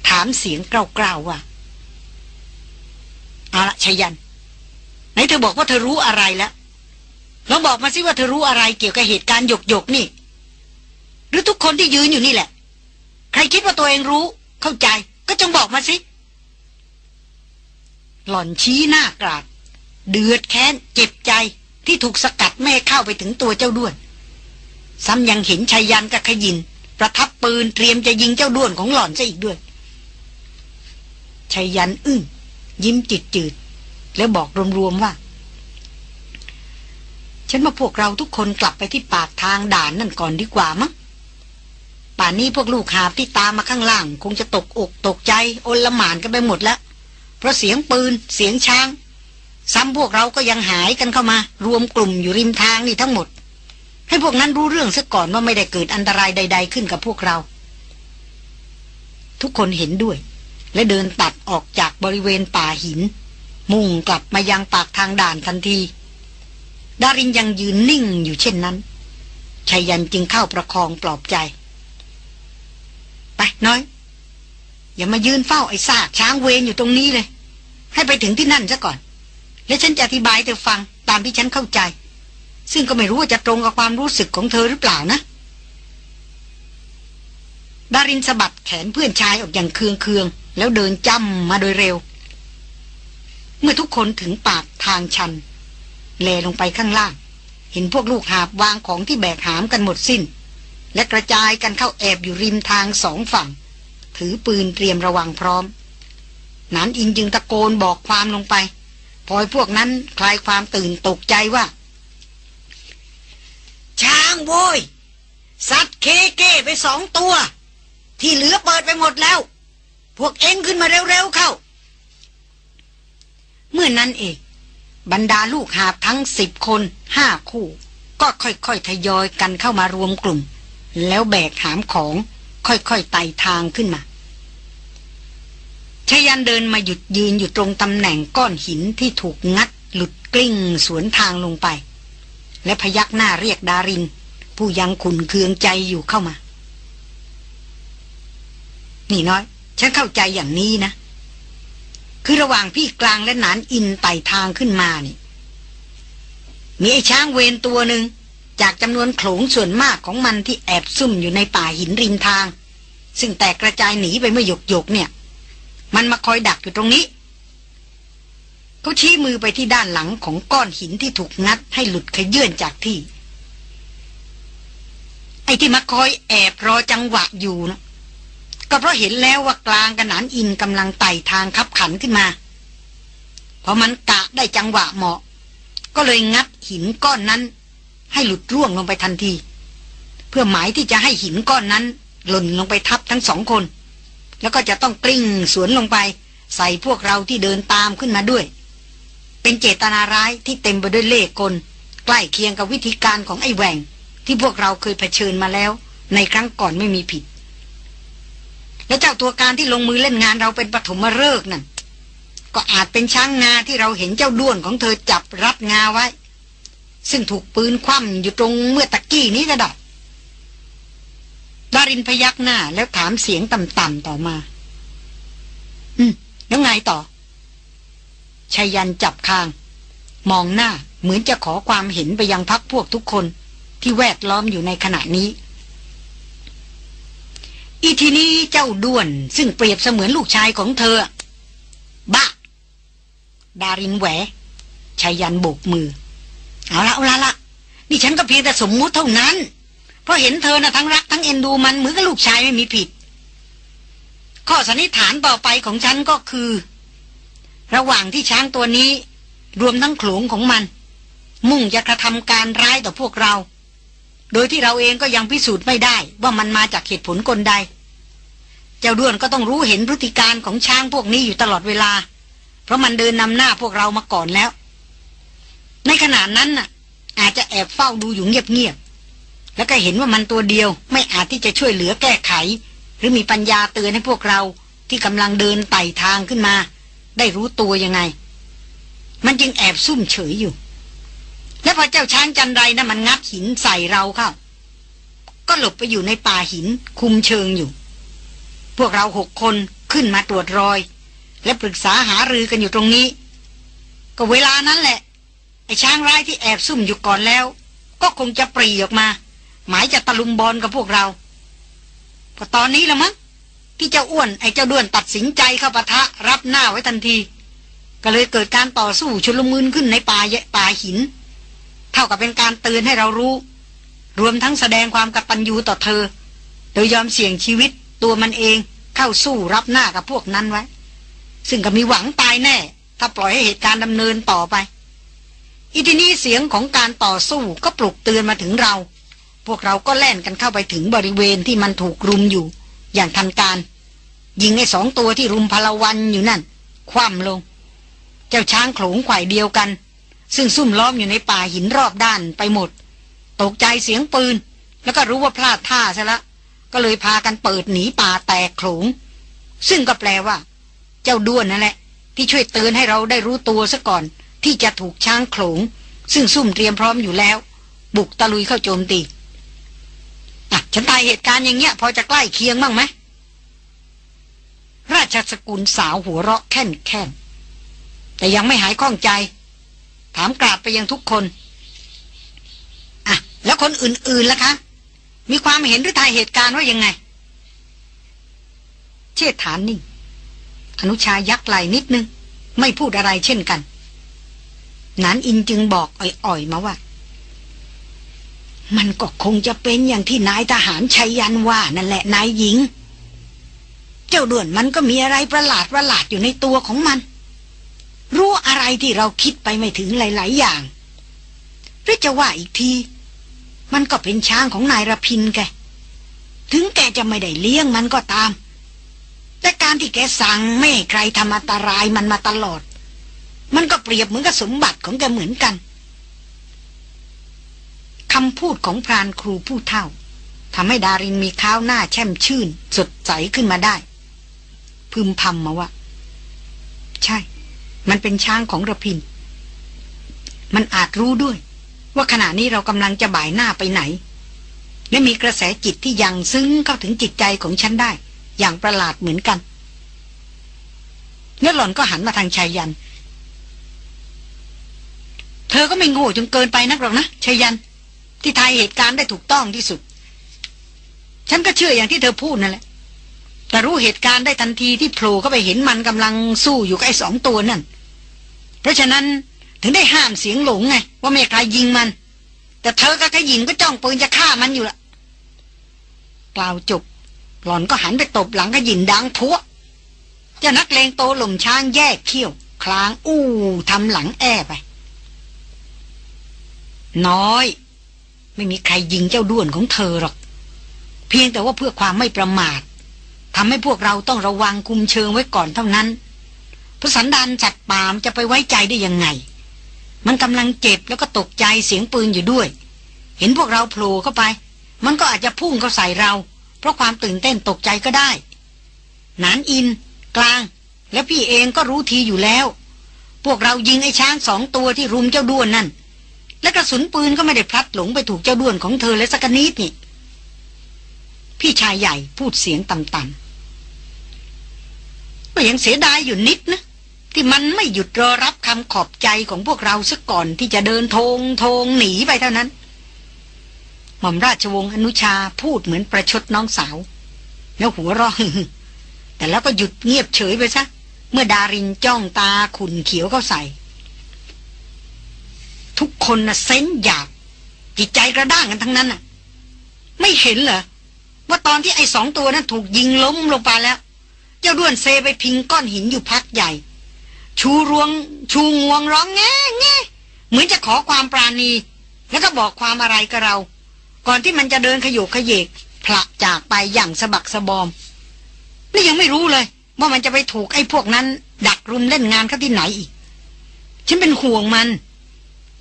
S1: ถามเสียงกล้าวๆว่าเอาละชายันไหนเธอบอกว่าเธอรู้อะไรแล้วลองบอกมาสิว่าเธอรู้อะไรเกี่ยวกับเหตุการณ์หยกหยกนี่ รือทุกคนที่ยืนอยู่นี่แหละ ใครคิดว่าตัวเองรู้ เข้าใจ ก็จงบอกมาสิ หล่อนชี้หน้ากราด เดือดแค้น เจ็บใจที่ถูกสกัดแม่เข้าไปถึงตัวเจ้าด้วน ซ้ำยังเห็นชัยยันกับขยิน ประทับปืนเตรียมจะยิงเจ้าด้วนของหล่อนซะอีกด้วยชัยยันอึ้งยิ้มจิตจืด แล้วบอกรวมๆว่า ฉันมาพวกเราทุกคนกลับไปที่ปากทางด่านนั่นก่อนดีกว่ามั้ง ป่านนี้พวกลูกหาบที่ตามมาข้างล่าง คงจะตกอกตกใจโอนละหมานกันไปหมดแล้ว เพราะเสียงปืนเสียงช้าง ซ้ำพวกเราก็ยังหายกันเข้ามา รวมกลุ่มอยู่ริมทางนี่ทั้งหมด ให้พวกนั้นรู้เรื่องซะก่อนว่าไม่ได้เกิดอันตรายใด ๆ ขึ้นกับพวกเรา ทุกคนเห็นด้วย และเดินตัดออกจากบริเวณป่าหิน มุ่งกลับมายังปากทางด่านทันทีดารินยังยืนนิ่งอยู่เช่นนั้นชายันจึงเข้าประคองปลอบใจ ไปน้อย อย่ามายืนเฝ้าไอ้ซากช้างเวรอยู่ตรงนี้เลย ให้ไปถึงที่นั่นซะก่อน แล้วฉันจะอธิบายเธอฟังตามที่ฉันเข้าใจ ซึ่งก็ไม่รู้ว่าจะตรงกับความรู้สึกของเธอหรือเปล่านะดารินสะบัดแขนเพื่อนชายออกอย่างเคืองเคืองแล้วเดินจ้ำมาโดยเร็ว เมื่อทุกคนถึงปากทางชัน แลลงไปข้างล่าง เห็นพวกลูกหาบวางของที่แบกหามกันหมดสิน้น และกระจายกันเข้าแอบอยู่ริมทางสองฝั่ง ถือปืนเตรียมระวังพร้อม นันอินจึงตะโกนบอกความลงไปพอยพวกนั้นคลายความตื่นตกใจว่า ช้างโว้ยสัตว์เคเก้ไปสองตัว ที่เหลือเปิดไปหมดแล้ว พวกเอ็งขึ้นมาเร็วๆเข้า เมื่อนนั้นเองบรรดาลูกหาบทั้งสิบคนห้าคู่ ก็ค่อยๆทยอยกันเข้ามารวมกลุ่ม แล้วแบกหามของค่อยๆไต่ทางขึ้นมาชยันเดินมาหยุดยืนอยู่ตรงตำแหน่งก้อนหินที่ถูกงัด หลุดกลิ้งสวนทางลงไป และพยักหน้าเรียกดาริน ผู้ยังขุนเคืองใจอยู่เข้ามา นี่น้อย ฉันเข้าใจอย่างนี้นะ คือระหว่างพี่กลางและนานอินไต่ทางขึ้นมานี่ มีไอ้ช้างเวนตัวหนึ่ง จากจำนวนโขลงส่วนมากของมันที่แอบซุ่มอยู่ในป่าหินริมทาง ซึ่งแตกกระจายหนีไปเมื่อหยกหยกเนี่ย มันมาคอยดักอยู่ตรงนี้ เขาชี้มือไปที่ด้านหลังของก้อนหินที่ถูกงัดให้หลุดขยื่นจากที่ ไอ้ที่มาคอยแอบรอจังหวะอยู่นะก็เพราะเห็นแล้วว่ากลางกันหนานอินกำลังไต่ทางขับขันขึ้นมาพอมันกะได้จังหวะเหมาะ ก็เลยงัดหินก้อนนั้น ให้หลุดร่วงลงไปทันที เพื่อหมายที่จะให้หินก้อนนั้น หล่นลงไปทับทั้งสองคน แล้วก็จะต้องกลิ้งสวนลงไป ใส่พวกเราที่เดินตามขึ้นมาด้วย เป็นเจตนาร้ายที่เต็มไปด้วยเล่ห์กล ใกล้เคียงกับวิธีการของไอ้แหวงที่พวกเราเคยเผชิญมาแล้ว ในครั้งก่อนไม่มีผิด และเจ้าตัวการที่ลงมือเล่นงานเราเป็นปฐมฤกษ์นั่นก็อาจเป็นช้างงาที่เราเห็นเจ้าด้วนของเธอจับรัดงาไว้ ซึ่งถูกปืนคว่ำอยู่ตรงเมื่อตะกี้นี้ก็ได้ดารินพยักหน้าแล้วถามเสียงต่ำๆต่อมา อืม แล้วไงต่อชายันจับคาง มองหน้าเหมือนจะขอความเห็นไปยังพักพวกทุกคนที่แวดล้อมอยู่ในขณะนี้ อีทีนี้เจ้าด้วนซึ่งเปรียบเสมือนลูกชายของเธอ บ้า ดารินแหวชายันโบกมือ เอาละเอาละละนี่ฉันก็เพียงแต่สมมุติเท่านั้น เพราะเห็นเธอนะทั้งรักทั้งเอ็นดูมันเหมือนกับลูกชายไม่มีผิด ข้อสันนิษฐานต่อไปของฉันก็คือ ระหว่างที่ช้างตัวนี้ รวมทั้งโขลงของมัน มุ่งจะกระทำการร้ายต่อพวกเรา โดยที่เราเองก็ยังพิสูจน์ไม่ได้ว่ามันมาจากเหตุผลกลใด เจ้าด้วนก็ต้องรู้เห็นพฤติการของช้างพวกนี้อยู่ตลอดเวลา เพราะมันเดินนำหน้าพวกเรามาก่อนแล้ว ในขณะนั้นน่ะ อาจจะแอบเฝ้าดูอยู่เงียบๆแล้วก็เห็นว่ามันตัวเดียว ไม่อาจที่จะช่วยเหลือแก้ไข หรือมีปัญญาเตือนให้พวกเราที่กำลังเดินไต่ทางขึ้นมา ได้รู้ตัวยังไง มันจึงแอบซุ่มเฉยอยู่ และพอเจ้าช้างจันไรนะ่ะมันงัดหินใส่เราเข้า ก็หลบไปอยู่ในป่าหินคุมเชิงอยู่ พวกเราหกคนขึ้นมาตรวจรอย และปรึกษาหารือกันอยู่ตรงนี้ ก็เวลานั้นแหละ ไอ้ช้างร้ายที่แอบซุ่มอยู่ก่อนแล้ว ก็คงจะปรีออกมา หมายจะตะลุมบอลกับพวกเรา ก็ตอนนี้ละมั้งที่เจ้าอ้วนไอ้เจ้าด้วนตัดสินใจเข้าปะทะรับหน้าไว้ทันที ก็เลยเกิดการต่อสู้ชุลมุนขึ้นในป่าป่าหิน เท่ากับเป็นการเตือนให้เรารู้ รวมทั้งแสดงความกตัญญูต่อเธอ โดยยอมเสี่ยงชีวิตตัวมันเองเข้าสู้รับหน้ากับพวกนั้นไว้ ซึ่งก็มีหวังตายแน่ ถ้าปล่อยให้เหตุการณ์ดำเนินต่อไป อีทีนี้เสียงของการต่อสู้ก็ปลุกเตือนมาถึงเรา พวกเราก็แล่นกันเข้าไปถึงบริเวณที่มันถูกรุมอยู่ อย่างทันการ ยิงไอ้สองตัวที่รุมพลวันอยู่นั่น คว่ำลง เจ้าช้างโขลงไข่เดียวกัน ซึ่งซุ่มล้อมอยู่ในป่าหินรอบด้านไปหมด ตกใจเสียงปืน แล้วก็รู้ว่าพลาดท่าซะละ ก็เลยพากันเปิดหนีป่าแตกโขลง ซึ่งก็แปลว่า เจ้าด้วนนั่นแหละ ที่ช่วยเตือนให้เราได้รู้ตัวซะก่อน ที่จะถูกช้างโขลง ซึ่งซุ่มเตรียมพร้อมอยู่แล้ว บุกตะลุยเข้าโจมตีอะฉันตายเหตุการณ์อย่างเงี้ย พอจะใกล้เคียงบ้างไหมราชสกุลสาวหัวเราะแค่นแค่นแต่ยังไม่หายข้องใจ ถามกราบไปยังทุกคนอะแล้วคนอื่นๆล่ะคะ มีความเห็นหรือทายเหตุการณ์ว่ายังไง เชิดฐานนิ่งอนุชายักไหลนิดนึง ไม่พูดอะไรเช่นกัน นันอินจึงบอกอ่อยๆมาว่า มันก็คงจะเป็นอย่างที่นายทหารชัยยันว่านั่นแหละนายหญิง เจ้าด่วนมันก็มีอะไรประหลาดประหลาดอยู่ในตัวของมัน รู้อะไรที่เราคิดไปไม่ถึงหลาย ๆ อย่างหรือจะว่าอีกที มันก็เป็นช้างของนายรพินแก ถึงแกจะไม่ได้เลี้ยงมันก็ตาม แต่การที่แกสั่งไม่ให้ใครทำอันตรายมันมาตลอด มันก็เปรียบเหมือนกับสมบัติของแกเหมือนกันคำพูดของพรานครูผู้เท่าทำให้ดารินมีข้าวหน้าแช่มชื่น สดใสขึ้นมาได้ พึมพำมาว่า ใช่ มันเป็นช้างของระพิน มันอาจรู้ด้วย ว่าขณะนี้เรากำลังจะบ่ายหน้าไปไหน และมีกระแสจิตที่ยังซึ้งเข้าถึงจิตใจของฉันได้ อย่างประหลาดเหมือนกัน เนื้อหล่อนก็หันมาทางชายยัน ธอก็ไม่โง่จนเกินไปนักหรอกนะชยัน ที่ทายเหตุการณ์ได้ถูกต้องที่สุด ฉันก็เชื่ออย่างที่เธอพูดนั่นแหละแต่รู้เหตุการณ์ได้ทันทีที่โผล่เข้าไปเห็นมันกำลังสู้อยู่กับไอ้สองตัวนั่น เพราะฉะนั้นถึงได้ห้ามเสียงหลงไง ว่าไม่ใครยิงมัน แต่เธอกับขยินก็จ้องปืนจะฆ่ามันอยู่ละกล่าวจบ หล่อนก็หันไปตบหลังขยินดังพัวเจ้านักเลงโตหล่มช้างแยกเขี้ยว คลางอู้ทำหลังแอไป น้อย ไม่มีใครยิงเจ้าด้วนของเธอหรอก เพียงแต่ว่าเพื่อความไม่ประมาททำให้พวกเราต้องระวังคุมเชิงไว้ก่อนเท่านั้นพระสันดานจัดปามจะไปไว้ใจได้ยังไง มันกำลังเจ็บแล้วก็ตกใจเสียงปืนอยู่ด้วย เห็นพวกเราโผล่เข้าไป มันก็อาจจะพุ่งเข้าใส่เรา เพราะความตื่นเต้นตกใจก็ได้ นานอิน กลาง และพี่เองก็รู้ทีอยู่แล้ว พวกเรายิงไอ้ช้างสองตัวที่รุมเจ้าด้วนนั่น และกระสุนปืนก็ไม่ได้พลัดหลงไปถูกเจ้าด้วนของเธอเลยสักนิดนี่ พี่ชายใหญ่พูดเสียงต่ำๆก็ยังเสียดายอยู่นิดนะ ที่มันไม่หยุดรอรับคำขอบใจของพวกเราซะก่อนที่จะเดินทงทงหนีไปเท่านั้น หม่อมราชวงศ์อนุชาพูดเหมือนประชดน้องสาว แล้วหัวเราะแต่แล้วก็หยุดเงียบเฉยไปซะ เมื่อดารินจ้องตาขุนเขียวเข้าใส่ ทุกคนนะ่ะเซนหยาบจิตใจกระด้างกันทั้งนั้นน่ะ ไม่เห็นเหรอว่าตอนที่ไอ้สองตัวนั้นถูกยิงล้มลงไปแล้ว เจ้าด้วนเซไปพิงก้อนหินอยู่พักใหญ่ ชูรวง ชูงวงร้องแง่แง่เหมือนจะขอความปราณี แล้วก็บอกความอะไรกับเรา ก่อนที่มันจะเดินขยุกขยเยกผละจากไปอย่างสะบักสะบอมนี่ยังไม่รู้เลย ว่ามันจะไปถูกไอ้พวกนั้น ดักรุมเล่นงานเขาที่ไหนอีก ฉันเป็นห่วงมัน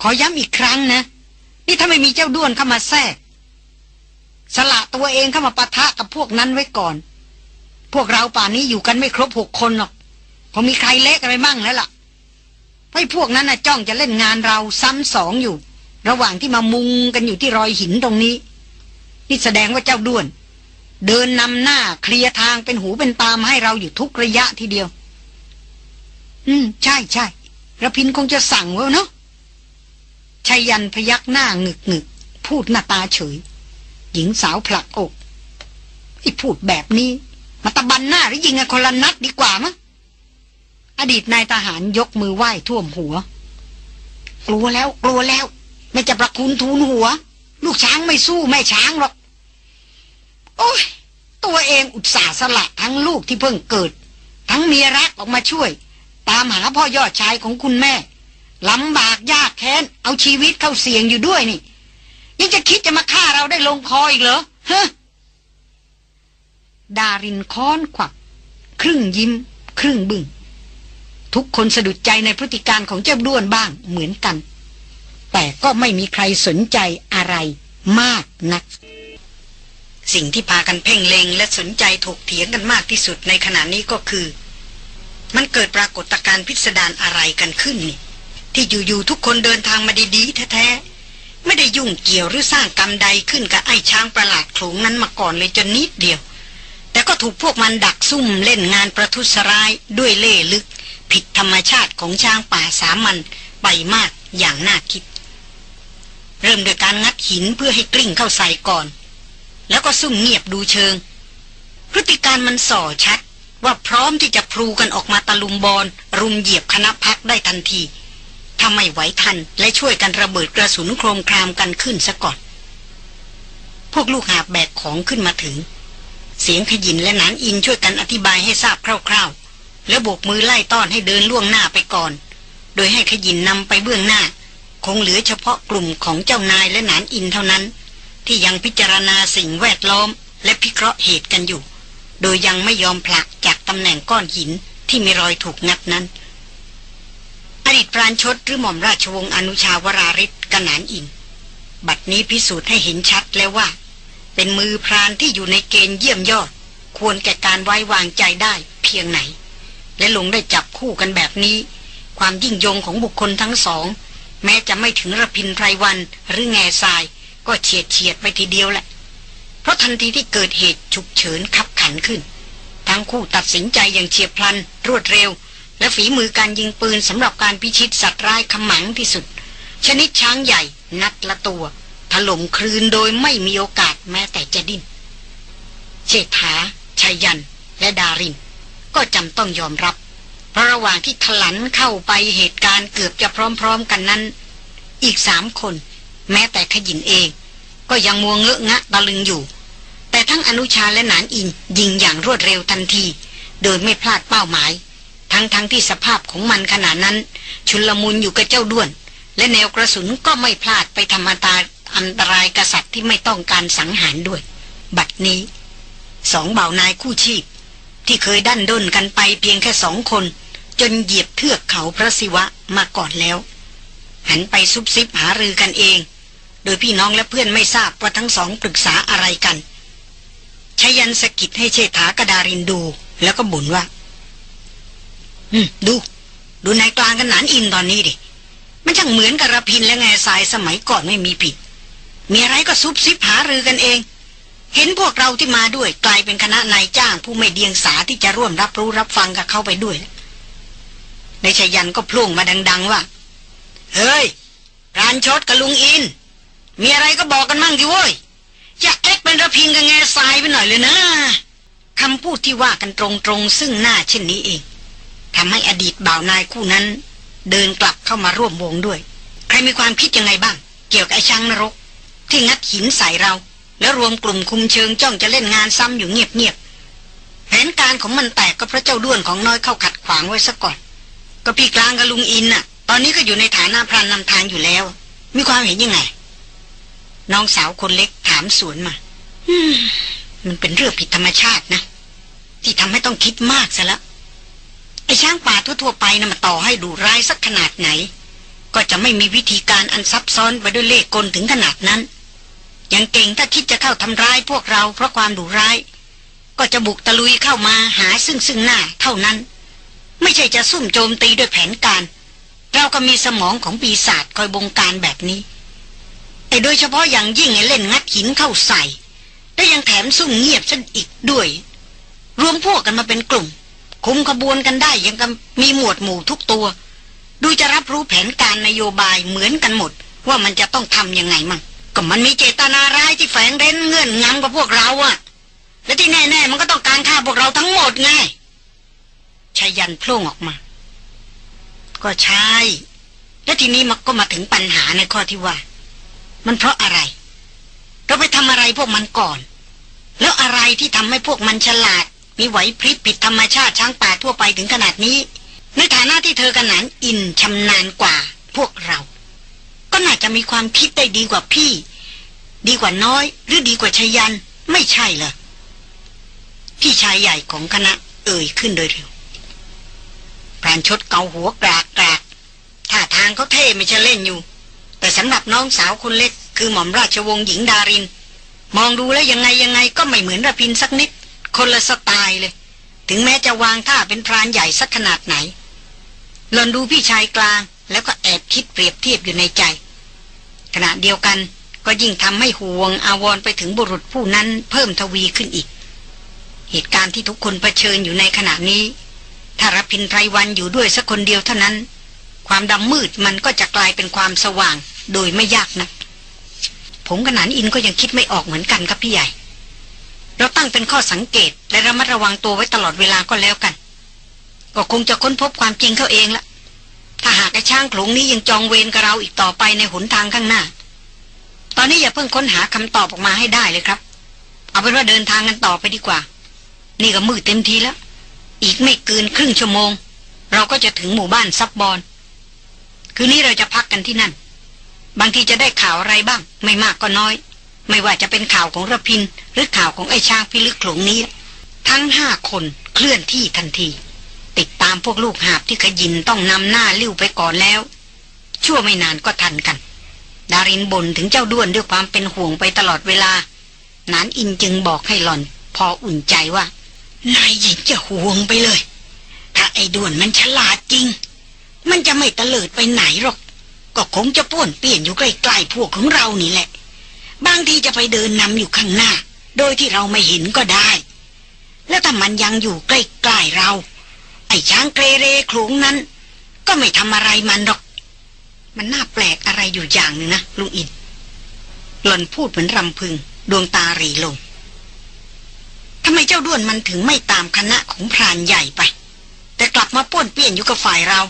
S1: อย้ำอีกครั้งนะ นี่ถ้าไม่มีเจ้าด้วนเข้ามาแทรก สละตัวเองเข้ามาปะทะกับพวกนั้นไว้ก่อน พวกเราป่านนี้อยู่กันไม่ครบหกคนหรอกพอมีใครเละกันไปบ้างแล้วล่ะไอ้พวกนั้นน่ะจ้องจะเล่นงานเราซ้ำสองอยู่ ระหว่างที่มามุงกันอยู่ที่รอยหินตรงนี้ นี่แสดงว่าเจ้าด้วน เดินนำหน้าเคลียร์ทางเป็นหูเป็นตามให้เราอยู่ทุกระยะทีเดียว อืม ใช่ใช่ระพินคงจะสั่งไว้เนาะ ชายันพยักหน้างึกงึกพูดหน้าตาเฉย หญิงสาวผลักอกไอ้พูดแบบนี้ มาตะบันหน้าหรือยิงคนละนัดดีกว่ามะอดีตนายทหารยกมือไหว้ท่วมหัว กลัวแล้ว กลัวแล้ว ไม่จะประคุณทูลหัว ลูกช้างไม่สู้แม่ช้างหรอก โอ้ย ตัวเองอุตส่าห์สละทั้งลูกที่เพิ่งเกิด ทั้งเมียรักออกมาช่วย ตามหาพ่อยอดชายของคุณแม่ ลำบากยากแค้น เอาชีวิตเข้าเสี่ยงอยู่ด้วยนี่ ยังจะคิดจะมาฆ่าเราได้ลงคออีกเหรอฮะดารินค้อนขวัก ครึ่งยิ้ม ครึ่งบึง้งทุกคนสะดุดใจในพฤติการของเจ้าด้วนบ้างเหมือนกัน แต่ก็ไม่มีใครสนใจอะไรมากนัก สิ่งที่พากันเพ่งเลงและสนใจถกเถียงกันมากที่สุดในขณะนี้ก็คือ มันเกิดปรากฏการณ์พิสดารอะไรกันขึ้นนี่ ที่อยู่ๆทุกคนเดินทางมาดีๆแท้ๆ ไม่ได้ยุ่งเกี่ยวหรือสร้างกรรมใดขึ้นกับไอ้ช้างประหลาดโขลงนั้นมาก่อนเลยจนนิดเดียว แต่ก็ถูกพวกมันดักซุ่มเล่นงานประทุษร้ายด้วยเล่ลึก ผิดธรรมชาติของช้างป่าสามัญไปมากอย่างน่าคิด เริ่มโดยการงัดหินเพื่อให้กลิ้งเข้าใส่ก่อน แล้วก็ซุ่มเงียบดูเชิง พฤติการมันส่อชัดว่าพร้อมที่จะพลูกันออกมาตะลุมบอลรุมเหยียบคณะพักได้ทันที ถ้าไม่ไหวทันและช่วยกันระเบิดกระสุนโครมครามกันขึ้นซะก่อน พวกลูกหาแบกของขึ้นมาถึง เสียงขยินและนานอินช่วยกันอธิบายให้ทราบคร่าวๆ แล้วโบกมือไล่ต้อนให้เดินล่วงหน้าไปก่อน โดยให้ขยินนำไปเบื้องหน้า คงเหลือเฉพาะกลุ่มของเจ้านายและนานอินเท่านั้น ที่ยังพิจารณาสิ่งแวดล้อม และพิเคราะห์เหตุกันอยู่ โดยยังไม่ยอมผลักจากตำแหน่งก้อนหินที่มีรอยถูกงัดนั้น ดีตพรานชดหรือหม่อมราชวงศ์อนุชาวราริศกนานอิน บัดนี้พิสูจน์ให้เห็นชัดแล้วว่า เป็นมือพรานที่อยู่ในเกณฑ์เยี่ยมยอด ควรแก่การไว้วางใจได้เพียงไหน และลงได้จับคู่กันแบบนี้ ความยิ่งยงของบุคคลทั้งสอง แม้จะไม่ถึงระพินไพรวันหรือแง่ทราย ก็เฉียดเฉียดไปทีเดียวแหละ เพราะทันทีที่เกิดเหตุฉุกเฉินขับขันขึ้น ทั้งคู่ตัดสินใจอย่างเฉียบพลันรวดเร็ว และฝีมือการยิงปืนสำหรับการพิชิตสัตว์ร้ายขมังที่สุด ชนิดช้างใหญ่นัดละตัว ถล่มคลืนโดยไม่มีโอกาสแม้แต่จะดิ้นเชษฐาชัยยัน และดาริน ก็จำต้องยอมรับ เพราะระหว่างที่ถลันเข้าไปเหตุการณ์เกือบจะพร้อมๆกันนั้น อีกสามคน แม้แต่ขยินเอง ก็ยังมัวเงอะงะตะลึงอยู่ แต่ทั้งอนุชาและนานอินยิงอย่างรวดเร็วทันที โดยไม่พลาดเป้าหมาย ทั้งๆทที่สภาพของมันขณะนั้น ชุลมุนอยู่กับเจ้าด้วน และแนวกระสุนก็ไม่พลาดไปธรรมตาอันตรายกษัตริย์ที่ไม่ต้องการสังหารด้วย บัดนี้ สองเบ่านายคู่ชีพ ที่เคยดันด้นกันไปเพียงแค่สองคน จนเหยียบเทือกเขาพระศิวะมาก่อนแล้ว หันไปซุบซิบหารือกันเอง โดยพี่น้องและเพื่อนไม่ทราบว่าทั้งสองปรึกษาอะไรกันชายันสกิดให้เชษฐากระดารินดูแล้วก็บ่นว่า ดู ดูนายกลางกันหนานอินตอนนี้ดิ มันช่างเหมือนกับระพินและแง่ทรายสมัยก่อนไม่มีผิด มีอะไรก็ซุบซิบหารือกันเอง เห็นพวกเราที่มาด้วยกลายเป็นคณะนายจ้างผู้ไม่เดียงสาที่จะร่วมรับรู้รับฟังกับเขาไปด้วยในชยันก็พลุ่งมาดัง ๆ ว่า เฮ้ยรานชดกับลุงอิน มีอะไรก็บอกกันมั่งดิโว้ยจะแอกเป็นระพิงกับแง่ทรายไปหน่อยเลยนะคำพูดที่ว่ากันตรงๆซึ่งหน้าเช่นนี้เอง ทำให้อดีตบ่าวนายคู่นั้น เดินกลับเข้ามาร่วมวงด้วย ใครมีความคิดยังไงบ้าง เกี่ยวกับไอ้ช้างนรก ที่งัดหินใส่เรา แล้วรวมกลุ่มคุมเชิงจ้องจะเล่นงานซ้ำอยู่เงียบๆแผนการของมันแตกก็เพราะเจ้าด้วนของน้อยเข้าขัดขวางไว้ซะก่อน ก็พี่กลางกับลุงอินน่ะ ตอนนี้ก็อยู่ในฐานะพรานนำทางอยู่แล้ว มีความเห็นยังไง น้องสาวคนเล็กถามสวนมาอืมมันเป็นเรื่องผิดธรรมชาตินะ ที่ทำให้ต้องคิดมากซะแล้ว ไอ้ช้างป่าทั่วๆไปนะ่ะมาต่อให้ดูร้ายสักขนาดไหน ก็จะไม่มีวิธีการอันซับซ้อนไปด้วยเล่กลถึงขนาดนั้นยังเก่งถ้าคิดจะเข้าทำร้ายพวกเราเพราะความดุร้าย ก็จะบุกตะลุยเข้ามาหาซึ่งซึ่งหน้าเท่านั้น ไม่ใช่จะซุ่มโจมตีด้วยแผนการ เราก็มีสมองของปีศาจคอยบงการแบบนี้ไอ้โดยเฉพาะอย่างยิ่งไอ้เล่นงัดหินเข้าใส่และยังแถมซุ่มเงียบซะอีกด้วย รวมพวกกันมาเป็นกลุ่ม คุมขบวนกันได้ยังกับมีหมวดหมู่ทุกตัว ดูจะรับรู้แผนการนโยบายเหมือนกันหมด ว่ามันจะต้องทำยังไงมั่งก็มันมีเจตนาร้ายที่แฝงเร้นเงื่อนงำกับพวกเราอะและที่แน่ๆมันก็ต้องการฆ่าพวกเราทั้งหมดไงชายันโพล่งออกมา ก็ใช่และทีนี้มันก็มาถึงปัญหาในข้อที่ว่า มันเพราะอะไร เราไปทำอะไรพวกมันก่อน แล้วอะไรที่ทำให้พวกมันฉลาด มีไหวพริบผิดธรรมชาติช้างป่าทั่วไปถึงขนาดนี้ ในฐานะที่เธอกันหนันอินชำนาญกว่าพวกเรา ก็น่าจะมีความคิดได้ดีกว่าพี่ ดีกว่าน้อย หรือดีกว่าชยัน ไม่ใช่เหรอพี่ชายใหญ่ของคณะเอ่ยขึ้นโดยเร็วพรานชดเกาหัวกรากกรากท่าทางเขาเท่ไม่ใช่เล่นอยู่ แต่สำหรับน้องสาวคนเล็ก คือหม่อมราชวงศ์หญิงดาริน มองดูแล้วยังไงยังไงก็ไม่เหมือนระพินสักนิด คนละสไตล์เลย ถึงแม้จะวางท่าเป็นพรานใหญ่สักขนาดไหนหลอนดูพี่ชายกลาง แล้วก็แอบคิดเปรียบเทียบอยู่ในใจ ขณะเดียวกันก็ยิ่งทำให้ห่วงอาวรไปถึงบุรุษผู้นั้นเพิ่มทวีขึ้นอีก เหตุการณ์ที่ทุกคนเผชิญอยู่ในขณะนี้ถ้ารพินไพรวันอยู่ด้วยสักคนเดียวเท่านั้น ความดำมืดมันก็จะกลายเป็นความสว่าง โดยไม่ยากนะ ผมกับนันอินก็ยังคิดไม่ออกเหมือนกันครับพี่ใหญ่ เราตั้งเป็นข้อสังเกตและระมัดระวังตัวไว้ตลอดเวลาก็แล้วกัน ก็คงจะค้นพบความจริงเขาเองละถ้าหากไอ้ช้างโขลงนี้ยังจองเวรกับเราอีกต่อไปในหนทางข้างหน้า ตอนนี้อย่าเพิ่งค้นหาคำตอบออกมาให้ได้เลยครับ เอาเป็นว่าเดินทางกันต่อไปดีกว่า นี่ก็มืดเต็มทีแล้ว อีกไม่เกินครึ่งชั่วโมง เราก็จะถึงหมู่บ้านซับบอน คืนนี้เราจะพักกันที่นั่น บางทีจะได้ข่าวอะไรบ้าง ไม่มากก็น้อย ไม่ว่าจะเป็นข่าวของระพิน หรือข่าวของไอ้ช้างพิลึกโขลงนี้ ทั้งห้าคนเคลื่อนที่ทันที ติดตามพวกลูกหาบที่ขยินต้องนำหน้าลิ้วไปก่อนแล้ว ชั่วไม่นานก็ทันกัน ดารินบ่นถึงเจ้าด้วนด้วยความเป็นห่วงไปตลอดเวลานานอินจึงบอกให้หล่อน พออุ่นใจว่านายหญิงจะห่วงไปเลย ถ้าไอ้ด้วนมันฉลาดจริง มันจะไม่ตะเลิดไปไหนหรอก ก็คงจะป้วนเปลี่ยนอยู่ใกล้ๆพวกของเรานี่แหละ บางทีจะไปเดินนำอยู่ข้างหน้า โดยที่เราไม่เห็นก็ได้ แล้วถ้ามันยังอยู่ใกล้ๆเรา ไอ้ช้างเกรเรโขลงนั้น ก็ไม่ทำอะไรมันหรอก มันน่าแปลกอะไรอยู่อย่างหนึ่งนะลุงอินหล่อนพูดเหมือนรำพึง ดวงตารีลงทำไมเจ้าด้วนมันถึงไม่ตามคณะของพรานใหญ่ไป แต่กลับมาป้วนเปี้ยนอยู่กับฝ่ายเรา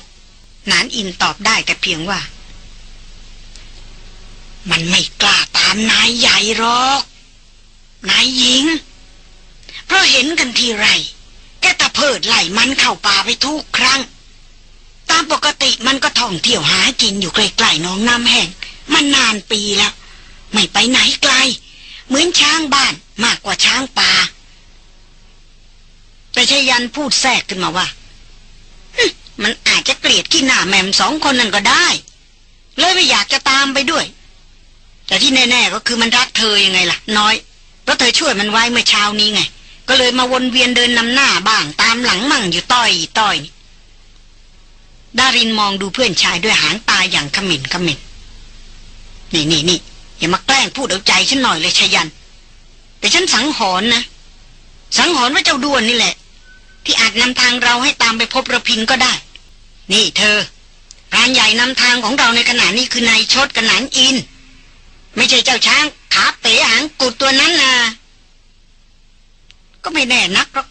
S1: นานอินตอบได้แต่เพียงว่า มันไม่กล้าตามนายใหญ่หรอก นายหญิง เพราะเห็นกันทีไร แกตะเพิดไหลมันเข้าป่าไปทุกครั้ง ตามปกติมันก็ท่องเที่ยวหากินอยู่ใกล้ๆหน้องน้ำแห้งมันนานปีแล้ว ไม่ไปไหนไกล เหมือนช้างบ้านมากกว่าช้างป่า แต่ชยันพูดแทรกขึ้นมาว่ามันอาจจะเกลียดขี้หน้าแม่มสองคนนั่นก็ได้ เลยไม่อยากจะตามไปด้วย แต่ที่แน่ ๆ ก็คือมันรักเธอยังไงล่ะ น้อย เพราะเธอช่วยมันไว้เมื่อเช้านี้ไง ก็เลยมาวนเวียนเดินนำหน้าบ้าง ตามหลังมั่งอยู่ต้อยต้อยดารินมองดูเพื่อนชายด้วยหางตาอย่างขมิ่นขมิ่นนี่นี่นี่อย่ามาแกล้งพูดเอาใจฉันหน่อยเลยชยัน แต่ฉันสังหรณ์นะ สังหรณ์ว่าเจ้าด้วนนี่แหละ ที่อาจนำทางเราให้ตามไปพบระพินก็ได้ นี่เธอพรานใหญ่นำทางของเราในขณะนี้คือนายชดกระหนันอิน ไม่ใช่เจ้าช้างขาเป๋หางกุดตัวนั้นนะก็ไม่แน่นักหรอก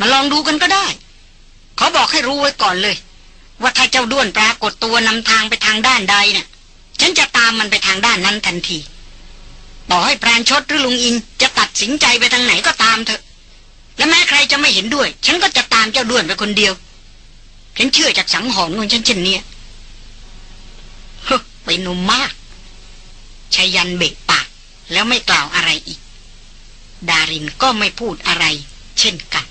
S1: มาลองดูกันก็ได้ ขอบอกให้รู้ไว้ก่อนเลย ว่าถ้าเจ้าด้วนปรากฏตัวนำทางไปทางด้านใดเนะ่ะ ฉันจะตามมันไปทางด้านนั้นทันทีต่อให้พรานชดหรือลุงอินจะตัดสินใจไปทางไหนก็ตามเถอะ และแม้ใครจะไม่เห็นด้วย ฉันก็จะตามเจ้าด้วนไปคนเดียว ฉันเชื่อจากสังหรณ์ของฉันเช่นนี้เฮ้ไปนุ่มมาก ชายันเบะปาก แล้วไม่กล่าวอะไรอีก ดารินก็ไม่พูดอะไร เช่นกัน